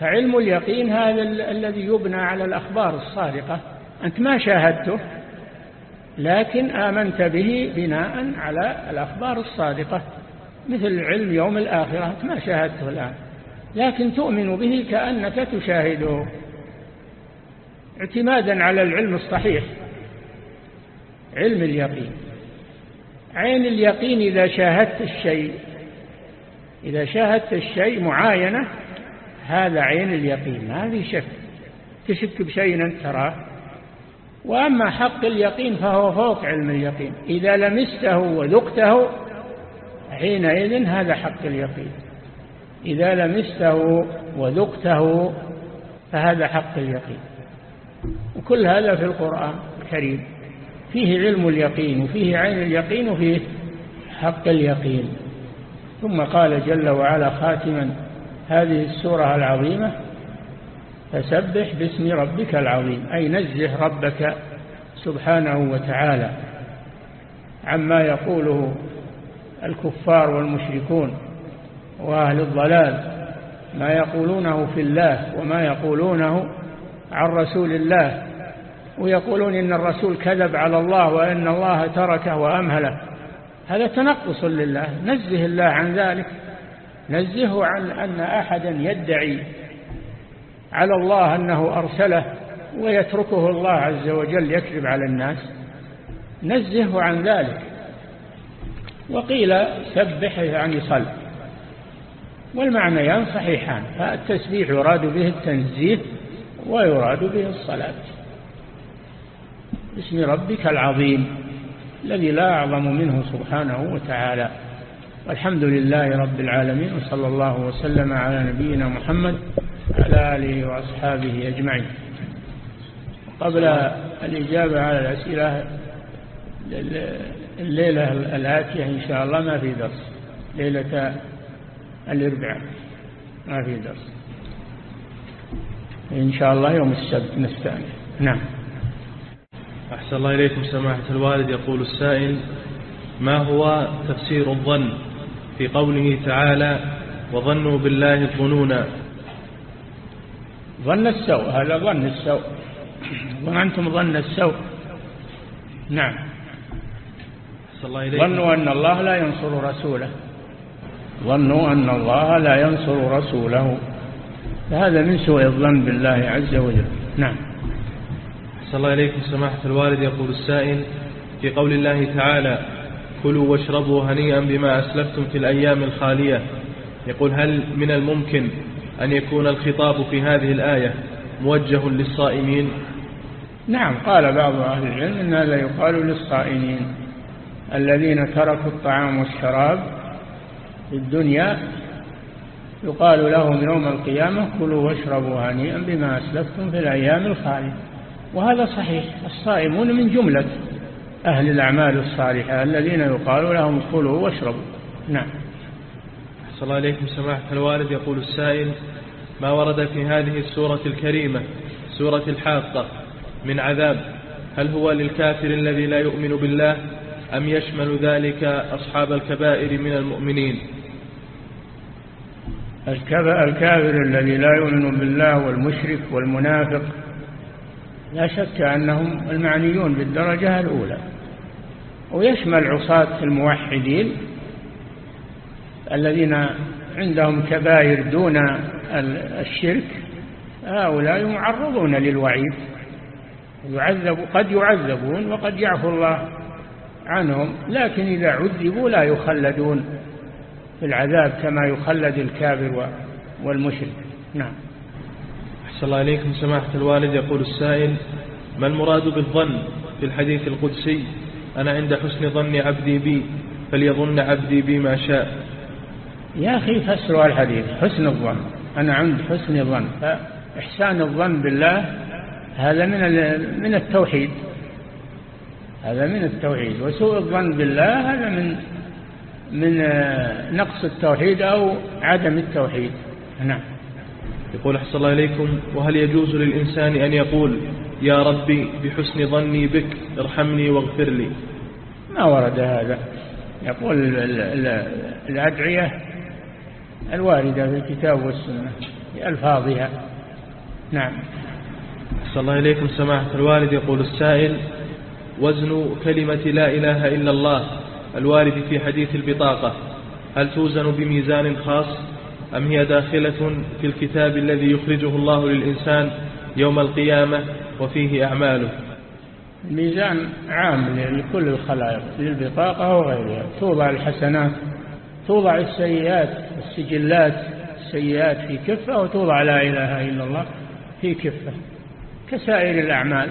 فعلم اليقين هذا الذي يبنى على الأخبار الصادقة. أنت ما شاهدته لكن آمنت به بناء على الأخبار الصادقة. مثل علم يوم الآخرة ما شاهدته الآن. لكن تؤمن به كأنك تشاهده. اعتمادا على العلم الصحيح. علم اليقين. عين اليقين إذا شاهدت الشيء. إذا شاهدت الشيء معاينة هذا عين اليقين. ما في شك. تشك بشيء أنت تراه. وأما حق اليقين فهو فوق علم اليقين. إذا لمسته وذقته حينئذ هذا حق اليقين. إذا لمسته وذقته فهذا حق اليقين. وكل هذا في القرآن الكريم. فيه علم اليقين وفيه عين اليقين وفيه حق اليقين. ثم قال جل وعلا خاتما هذه السورة العظيمة فسبح باسم ربك العظيم أي نزه ربك سبحانه وتعالى عما يقوله الكفار والمشركون وأهل الضلال ما يقولونه في الله وما يقولونه عن رسول الله ويقولون إن الرسول كذب على الله وإن الله تركه وأمهله هذا تنقص لله نزه الله عن ذلك نزهه عن أن أحدا يدعي على الله أنه أرسله ويتركه الله عز وجل يكذب على الناس نزهه عن ذلك. وقيل سبح يعني صل والمعنيان صحيحان فالتسبيح يراد به التنزيه ويراد به الصلاة. باسم ربك العظيم الذي لا أعظم منه سبحانه وتعالى. والحمد لله رب العالمين وصلى الله وسلم على نبينا محمد على آله وأصحابه أجمعين. قبل الإجابة على الأسئلة الليلة الآتية إن شاء الله ما في درس. ليلة الأربعاء ما في درس. إن شاء الله يوم السبت نستأنف. نعم. أحسن الله إليكم سماحة الوالد. يقول السائل ما هو تفسير الظن في قوله تعالى وظنوا بالله الظنون ظن السوء هذا ظن السوء. وأنتم ظن السوء. نعم. ظنوا أن الله لا ينصر رسوله. ظنوا أن الله لا ينصر رسوله. فهذا من سوء الظن بالله عز وجل. نعم. صلى الله عليكم سماحة الوالد يقول السائل في قول الله تعالى كلوا واشربوا هنيئا بما أسلفتم في الأيام الخالية. يقول هل من الممكن أن يكون الخطاب في هذه الآية موجه للصائمين؟ نعم قال بعض أهل العلم أن هذا يقال للصائمين الذين تركوا الطعام والشراب في الدنيا. يقال لهم يوم القيامة كلوا واشربوا هنيئا بما أسلفتم في الأيام الخالية. وهذا صحيح الصائمون من جملة أهل الأعمال الصالحة الذين يقال لهم كلوا واشربوا. نعم. أحسن الله إليكم سماحة الوالد يقول السائل ما ورد في هذه السورة الكريمة سورة الحاقة من عذاب؟ هل هو للكافر الذي لا يؤمن بالله أم يشمل ذلك أصحاب الكبائر من المؤمنين؟ الكافر الذي لا يؤمن بالله والمشرك والمنافق لا شك أنهم المعنيون بالدرجة الأولى ويشمل عصاة الموحدين الذين عندهم كبائر دون الشرك هؤلاء معرضون للوعيد. يعذب قد يعذبون وقد يعفو الله عنهم لكن إذا عذبوا لا يخلدون في العذاب كما يخلد الكافر والمشرك. نعم. أحسن الله إليكم. سماحة الوالد يقول السائل ما المراد بالظن في الحديث القدسي؟ أنا عند حسن ظن عبدي بي فليظن عبدي بي ما شاء. يا أخي فسروا الحديث حسن الظن. أنا عند حسن الظن. فإحسان الظن بالله هذا من من التوحيد. هذا من التوحيد. وسوء الظن بالله هذا من من نقص التوحيد أو عدم التوحيد. نعم. يقول أحسن الله إليكم وهل يجوز للإنسان أن يقول يا ربي بحسن ظني بك ارحمني واغفر لي ما ورد هذا. يقول الأدعية الواردة في الكتاب والسنة بألفاظها. نعم. أحسن الله إليكم سماحة الوالد يقول السائل وزن كلمة لا إله إلا الله الوارد في حديث البطاقة هل توزن بميزان خاص؟ أم هي داخلة في الكتاب الذي يخرجه الله للإنسان يوم القيامة وفيه أعماله؟ الميزان عام لكل الخلائق للبطاقة وغيرها. توضع الحسنات توضع السيئات السجلات السيئات في كفة وتوضع لا إله إلا الله في كفة كسائر الأعمال.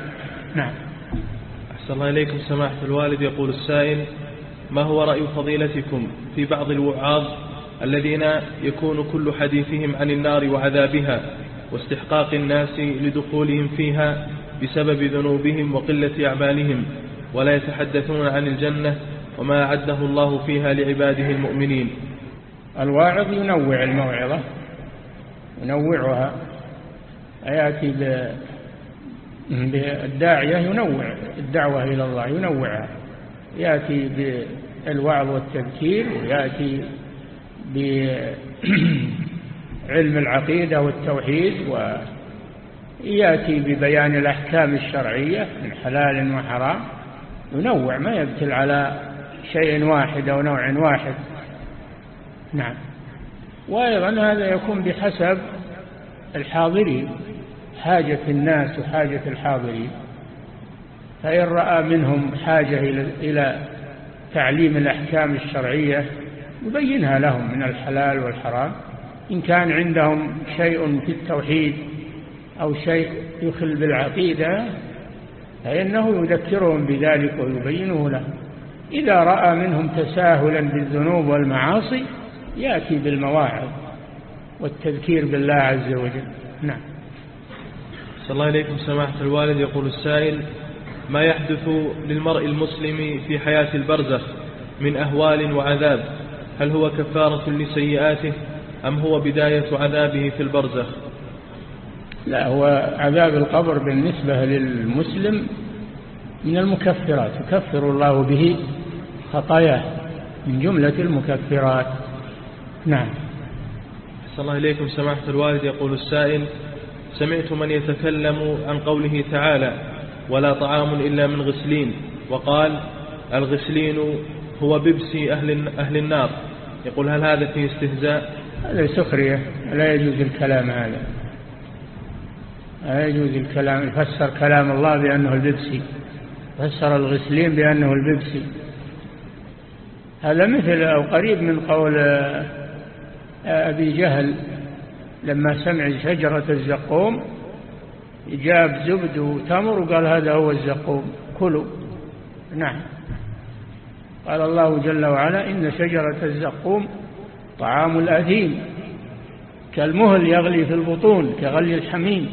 نعم. أحسن الله إليكم. سماحة الوالد يقول السائل ما هو رأي فضيلتكم في بعض الوعاظ الذين يكون كل حديثهم عن النار وعذابها واستحقاق الناس لدخولهم فيها بسبب ذنوبهم وقلة أعمالهم ولا يتحدثون عن الجنة وما أعده الله فيها لعباده المؤمنين؟ الواعظ ينوع الموعظة ينوعها يأتي بالداعية ينوع الدعوة إلى الله ينوعها يأتي بالوعظ والتذكير ويأتي بعلم العقيدة والتوحيد ويأتي ببيان الأحكام الشرعية من حلال وحرام ينوع ما يبتل على شيء واحد أو نوع واحد. نعم. وأيضا هذا يكون بحسب الحاضرين حاجة الناس وحاجة الحاضرين. فإن رأى منهم حاجة إلى تعليم الأحكام الشرعية يبينها لهم من الحلال والحرام. إن كان عندهم شيء في التوحيد أو شيء يخل بالعقيدة فإنه يذكرهم بذلك ويبينه لهم. إذا رأى منهم تساهلا بالذنوب والمعاصي يأتي بالمواعظ والتذكير بالله عز وجل. نعم. صلى الله عليكم سماحة الوالد. يقول السائل ما يحدث للمرء المسلم في حياة البرزخ من أهوال وعذاب؟ هل هو كفارة لسيئاته أم هو بداية عذابه في البرزخ؟ لا هو عذاب القبر بالنسبة للمسلم من المكفرات يكفر الله به خطاياه من جملة المكفرات. نعم. صلى الله إليكم سماحة الوالد. يقول السائل سمعت من يتكلم عن قوله تعالى ولا طعام إلا من غسلين وقال الغسلين هو ببسي أهل, أهل النار يقول هل هذا فيه استهزاء؟ هذا سخرية. لا يجوز الكلام هذا. لا يجوز الكلام. يفسر كلام الله بأنه الببسي فسر الغسلين بأنه الببسي هذا مثل أو قريب من قول أبي جهل لما سمع شجرة الزقوم جاب زبد وتمر وقال هذا هو الزقوم كلوا. نعم. قال الله جل وعلا إن شجرة الزقوم طعام الأثيم كالمهل يغلي في البطون كغلي الحميم.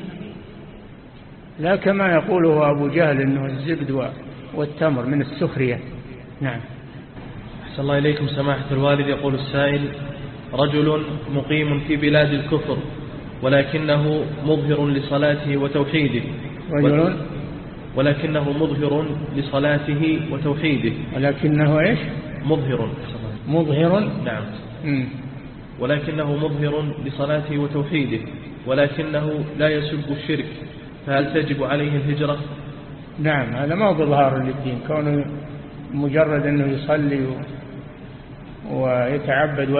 لا كما يقوله أبو جهل أنه الزبد والتمر من السخرية. نعم. أحسن الله إليكم سماحة الوالد يقول السائل رجل مقيم في بلاد الكفر ولكنه مظهر لصلاته وتوحيده. رجل؟ ولكنه مظهر لصلاته وتوحيده. ولكنه إيش؟ مظهر. مظهر؟ نعم. ولكنه مظهر لصلاته وتوحيده. ولكنه لا يسب الشرك. فهل تجب عليه الهجرة؟ نعم هذا ما هو بظهار للدين كونه مجرد أنه يصلي و... ويتعبد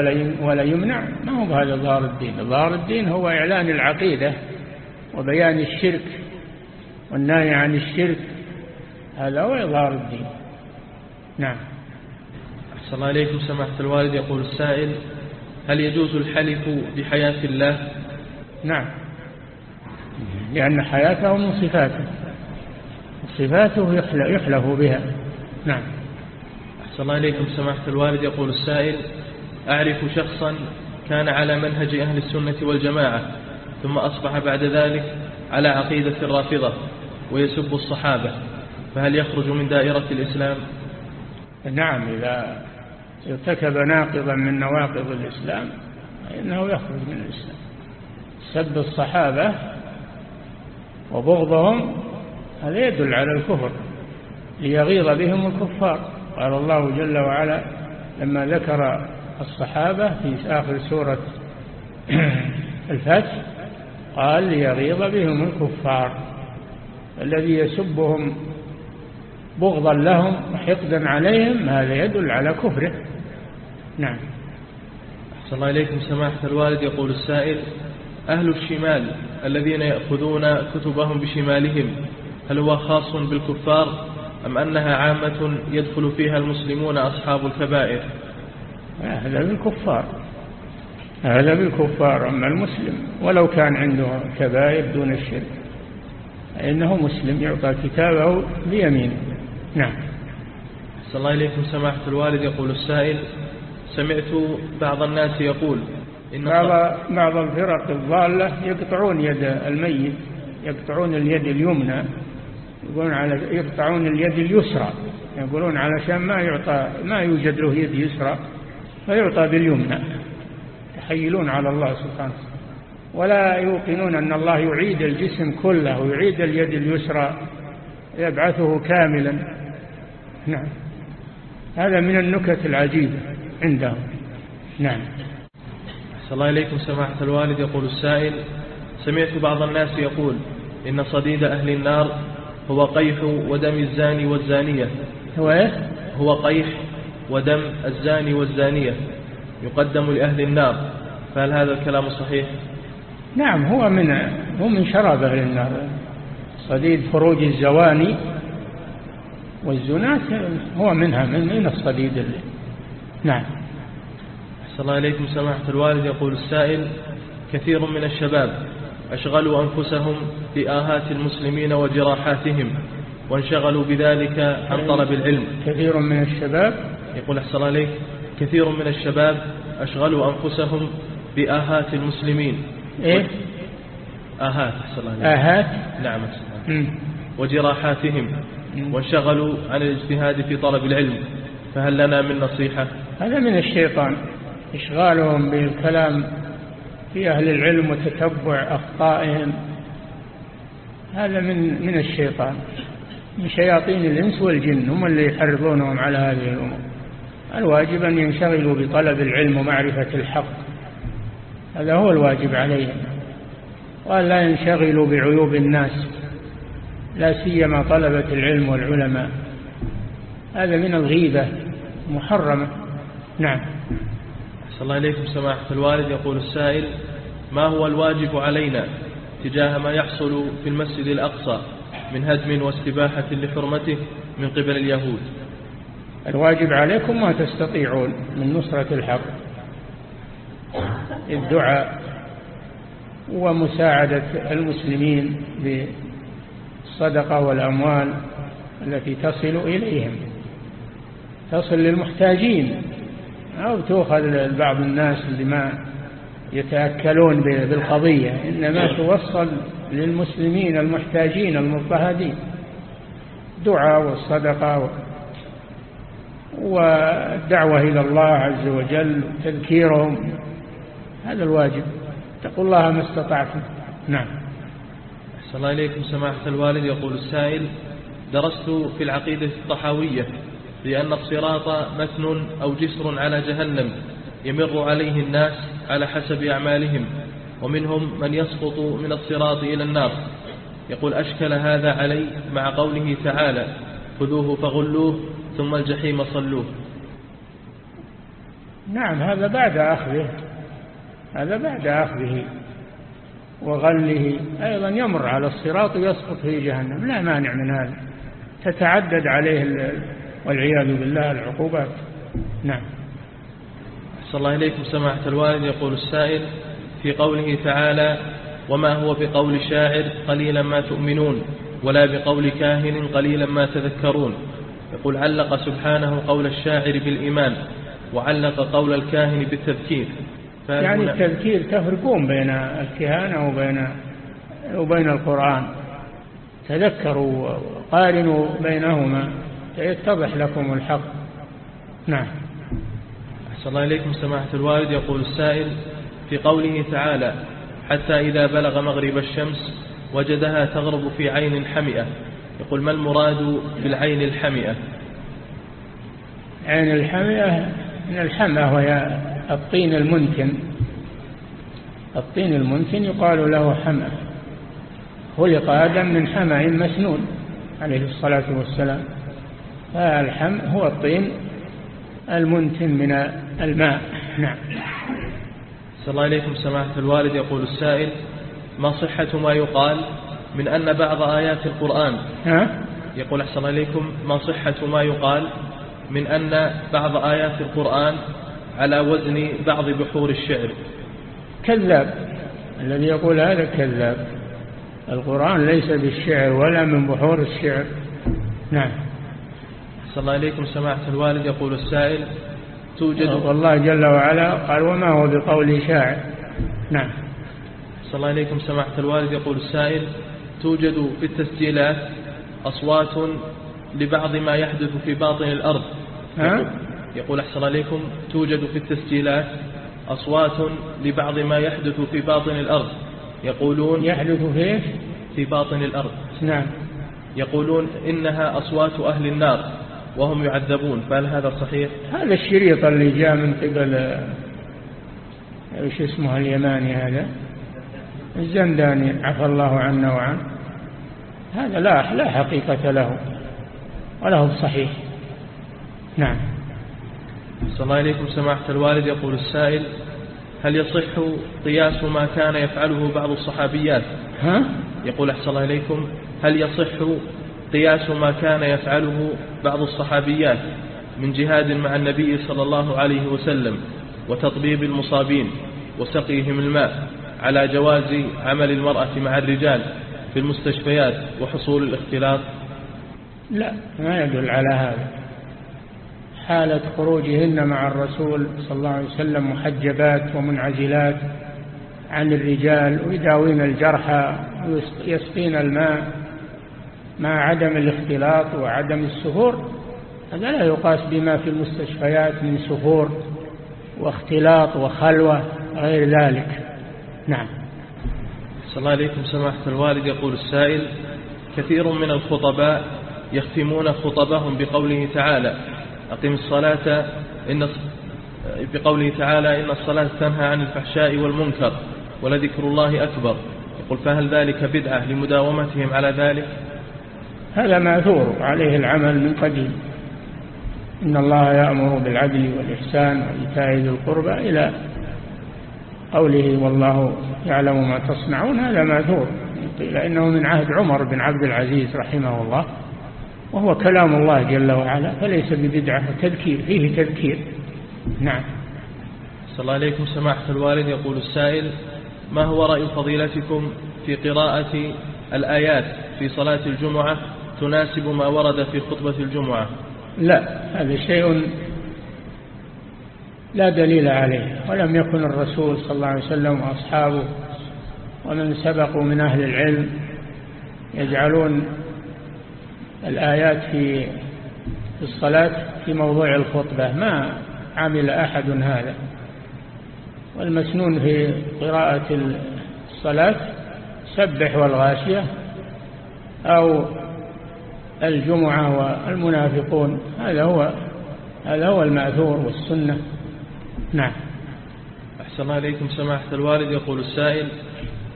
ولا يمنع. ما هو بهذا ظهار الدين. ظهار الدين هو إعلان العقيدة وبيان الشرك والنهي عن الشرك. هذا هو إظهار الدين. نعم. أحسن الله إليكم سماحة الوالد يقول السائل هل يجوز الحلف بحياة الله؟ نعم. لأن حياته من صفاته. صفاته يحل- يحلف بها. نعم. أحسن الله إليكم سماحة الوالد يقول السائل أعرف شخصا كان على منهج أهل السنة والجماعة ثم أصبح بعد ذلك على عقيدة الرافضة ويسب الصحابة فهل يخرج من دائرة الإسلام؟ نعم إذا ارتكب ناقضا من نواقض الإسلام فإنه يخرج من الإسلام. سب الصحابة وبغضهم هذا يدل على الكفر ليغيظ بهم الكفار. قال الله جل وعلا لما ذكر الصحابة في آخر سورة الفتح قال ليغيظ بهم الكفار الذي يسبهم بغضا لهم وحقدا عليهم هذا يدل على كفره. نعم. أحسن الله إليكم. سماحة الوالد يقول السائل أهل الشمال الذين يأخذون كتبهم بشمالهم هل هو خاص بالكفار؟ أم أنها عامة يدخل فيها المسلمون أصحاب الكبائر؟ هذا بالكفار. هذا بالكفار. أما المسلم ولو كان عنده كبائر دون الشرك فإنه مسلم يعطى كتابه بيمينه. نعم. أحسن الله إليكم سماحة الوالد. يقول السائل سمعت بعض الناس يقول إن بعض بعض الفرق الضالة يقطعون يد الميت يقطعون اليد اليمنى يقولون على يقطعون اليد اليسرى. يقولون علشان ما يعطى ما يوجد له يد يسرى فيعطى باليمنى. يحيلون على الله سبحانه ولا يوقنون أن الله يعيد الجسم كله ويعيد اليد اليسرى يبعثه كاملا. نعم. هذا من النكت العجيبة عندهم. نعم. أحسن الله إليكم سماحة الوالد. يقول السائل سمعت بعض الناس يقول إن صديد أهل النار هو قيح ودم الزاني والزانية. هو إيه هو قيح ودم الزاني والزانية. يقدم لأهل النار. فهل هذا الكلام صحيح؟ نعم هو من هو من شراب أهل النار. صديد فروج الزواني والزنات هو منها من من الصديد اللي نعم. أحسن الله إليكم سماحة الوالد. يقول السائل كثير من الشباب أشغلوا أنفسهم بآهات المسلمين وجراحاتهم وانشغلوا بذلك عن طلب العلم. كثير من الشباب يقول أحسن الله عليك كثير من الشباب أشغلوا أنفسهم بآهات المسلمين. إيه؟ آهات أحسن عليك آهات؟ نعم أحسن عليك. وجراحاتهم. وانشغلوا عن الاجتهاد في طلب العلم. فهل لنا من نصيحة؟ هذا من الشيطان. إشغالهم بالكلام في أهل العلم وتتبع أخطائهم. هذا من من الشيطان. من شياطين الإنس والجن هم اللي يحرضونهم على هذه الأمور. الواجب أن ينشغلوا بطلب العلم ومعرفة الحق. هذا هو الواجب عليهم. وأن لا ينشغلوا بعيوب الناس لا سيما طلبة العلم والعلماء. هذا من الغيبة محرمة نعم. أحسن الله إليكم سماحة الوالد. يقول السائل ما هو الواجب علينا تجاه ما يحصل في المسجد الأقصى من هدم واستباحة لحرمته من قبل اليهود؟ الواجب عليكم ما تستطيعون من نصرة الحق الدعاء ومساعدة المسلمين بالصدقة والأموال التي تصل إليهم تصل للمحتاجين. أو تؤخذ بعض الناس اللي ما يتأكلون بالقضية إنما توصل للمسلمين المحتاجين المضطهدين. دعاء والصدقة. والدعوة إلى الله عز وجل تذكيرهم. هذا الواجب. اتقوا الله ما استطعتم. نعم. أحسن الله إليكم سماحة الوالد. يقول السائل درست في العقيدة الطحاوية. بأن الصراط متن أو جسر على جهنم يمر عليه الناس على حسب أعمالهم ومنهم من يسقط من الصراط إلى النار. يقول أشكل هذا علي مع قوله تعالى خذوه فغلوه ثم الجحيم صلوه. نعم هذا بعد أخذه هذا بعد أخذه وغله. أيضا يمر على الصراط ويسقط في جهنم لا مانع من هذا. تتعدد عليه والعياذ بالله العقوبات. نعم. صلى الله إليكم. سماحة الوالد يقول السائل في قوله تعالى وما هو بقول شاعر قليلا ما تؤمنون ولا بقول كاهن قليلا ما تذكرون. يقول علق سبحانه قول الشاعر بالإيمان وعلق قول الكاهن بالتذكير. يعني التذكير تفرقون بين الكهانة وبين وبين القرآن. تذكروا وقارنوا بينهما. يتضح لكم الحق. نعم. أحسن الله إليكم سماحة الوالد. يقول السائل في قوله تعالى حتى إذا بلغ مغرب الشمس وجدها تغرب في عين حمئة. يقول ما المراد بالعين الحمئة؟ عين الحمئة من الحمأة وهي الطين المنتن. الطين المنتن يقال له حمأة خلق آدم من حمأ مسنون عليه الصلاة والسلام. فالحم هو الطين المنتن من الماء. نعم. صلى الله عليكم سماحة الوالد. يقول السائل ما صحة ما يقال من أن بعض آيات القرآن؟ ها؟ يقول أحسن عليكم. ما صحة ما يقال من أن بعض آيات القرآن على وزن بعض بحور الشعر؟ كذاب. الذي يقول هذا كذاب. القرآن ليس بالشعر ولا من بحور الشعر. نعم. صلى الله عليكم سماحة الوالد. يقول السائل توجد والله جل وعلا قال وما هو بقول شاعر. نعم. صلى الله عليكم سماحة الوالد. يقول السائل توجد في التسجيلات أصوات لبعض ما يحدث في باطن الأرض. ها؟ يقول أحسن عليكم توجد في التسجيلات أصوات لبعض ما يحدث في باطن الأرض. يقولون يحدث في في باطن الأرض. نعم. يقولون إنها أصوات أهل النار. وهم يعذبون فهل هذا صحيح؟ هذا الشريط اللي جاء من قبل إيش اسمه اليماني هذا؟ الزنداني عفى الله عنا وعن هذا لا لا حقيقة له وله صحيح. نعم. صلى الله عليكم سماحة الوالد. يقول السائل هل يصح قياس ما كان يفعله بعض الصحابيات؟ ها؟ يقول أحسن الله إليكم هل يصح قياس ما كان يفعله بعض الصحابيات من جهاد مع النبي صلى الله عليه وسلم وتطبيب المصابين وسقيهم الماء على جواز عمل المرأة مع الرجال في المستشفيات وحصول الاختلاط. لا ما يدل على هذا. حالة خروجهن مع الرسول صلى الله عليه وسلم محجبات ومنعزلات عن الرجال ويداوين الجرحى ويسقين الماء. مع عدم الاختلاط وعدم السهور هذا لا يقاس بما في المستشفيات من سهور واختلاط وخلوة غير ذلك. نعم. صلى الله عليكم سماحة الوالد. يقول السائل كثير من الخطباء يختمون خطبهم بقوله تعالى أقم الصلاة إن بقوله تعالى إن الصلاة تنهى عن الفحشاء والمنكر ولذكر الله أكبر. يقول فهل ذلك بدعة لمداومتهم على ذلك؟ هذا مأثور عليه العمل من قديم. إن الله يأمر بالعدل والإحسان وإيتاء ذي القربى إلى قوله والله يعلم ما تصنعون. هذا مأثور. قيل إنه من عهد عمر بن عبد العزيز رحمه الله وهو كلام الله جل وعلا فليس ببدعة تذكير فيه تذكير. نعم. صلى الله عليكم سماحة الوالد. يقول السائل ما هو رأي فضيلتكم في قراءة الآيات في صلاة الجمعة تناسب ما ورد في خطبة الجمعة. لا هذا شيء لا دليل عليه. ولم يكن الرسول صلى الله عليه وسلم وأصحابه ومن سبقوا من أهل العلم يجعلون الآيات في الصلاة في موضوع الخطبة. ما عمل أحد هذا. والمسنون في قراءة الصلاة سبح والغاشية أو الجمعة والمنافقون. هذا هو هذا هو المأثور والسنة. نعم. أحسن الله إليكم سماحة الوالد. يقول السائل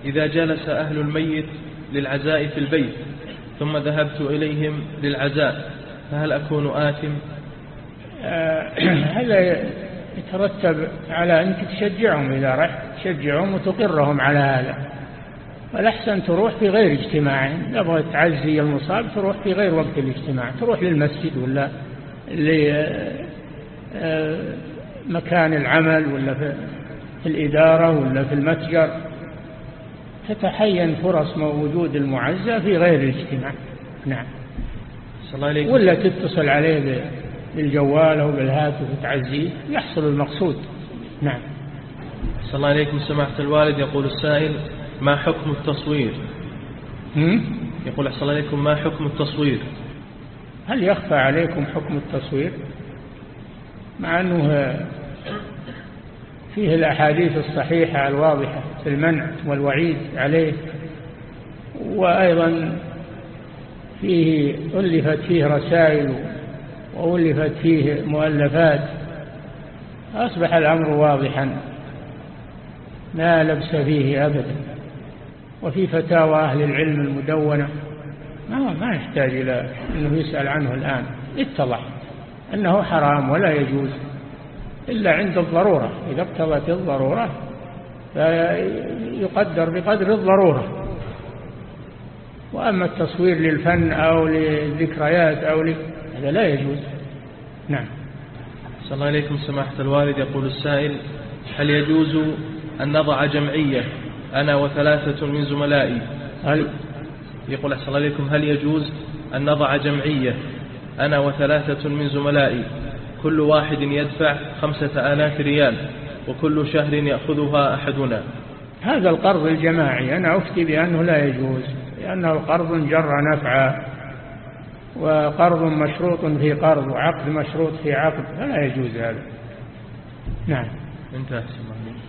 إذا جلس أهل الميت للعزاء في البيت ثم ذهبت إليهم للعزاء فهل أكون آثم؟ آه هذا يترتب على أنك تشجعهم إذا رحت تشجعهم وتقرهم على هذا. والأحسن تروح في غير اجتماع. تبغى تعزي المصاب تروح في غير وقت الاجتماع. تروح للمسجد ولا لمكان العمل ولا في الإدارة ولا في المتجر. تتحين فرص وجود المعزى في غير الاجتماع. نعم. ولا تتصل عليه بالجوال أو بالهاتف وتعزيه. يحصل المقصود. نعم. صلى الله عليكم. سماحة الوالد يقول السائل ما حكم التصوير؟ يقول أحسن الله عليكم ما حكم التصوير؟ هل يخفى عليكم حكم التصوير؟ مع أنه فيه الأحاديث الصحيحة الواضحة في المنع والوعيد عليه وأيضا فيه ألفت فيه رسائل وألفت فيه مؤلفات. أصبح الأمر واضحا لا لبس فيه أبدا. وفي فتاوى أهل العلم المدونة. ما ما يحتاج إلى أنه يسأل عنه الآن. اتضح. أنه حرام ولا يجوز إلا عند الضرورة. إذا اقتضت الضرورة فيقدر بقدر الضرورة. وأما التصوير للفن أو للذكريات أو ل... هذا لا يجوز. نعم. صلى الله عليكم سماحة الوالد. يقول السائل هل يجوز أن نضع جمعية أنا وثلاثة من زملائي. هل يقول أحسن عليكم هل يجوز أن نضع جمعية؟ أنا وثلاثة من زملائي. كل واحد يدفع خمسة آلاف ريال وكل شهر يأخذها أحدنا. هذا القرض الجماعي أنا أفتي بأنه لا يجوز لأنه قرض جر نفعا وقرض مشروط في قرض وعقد مشروط في عقد فلا يجوز هذا. نعم. انتهى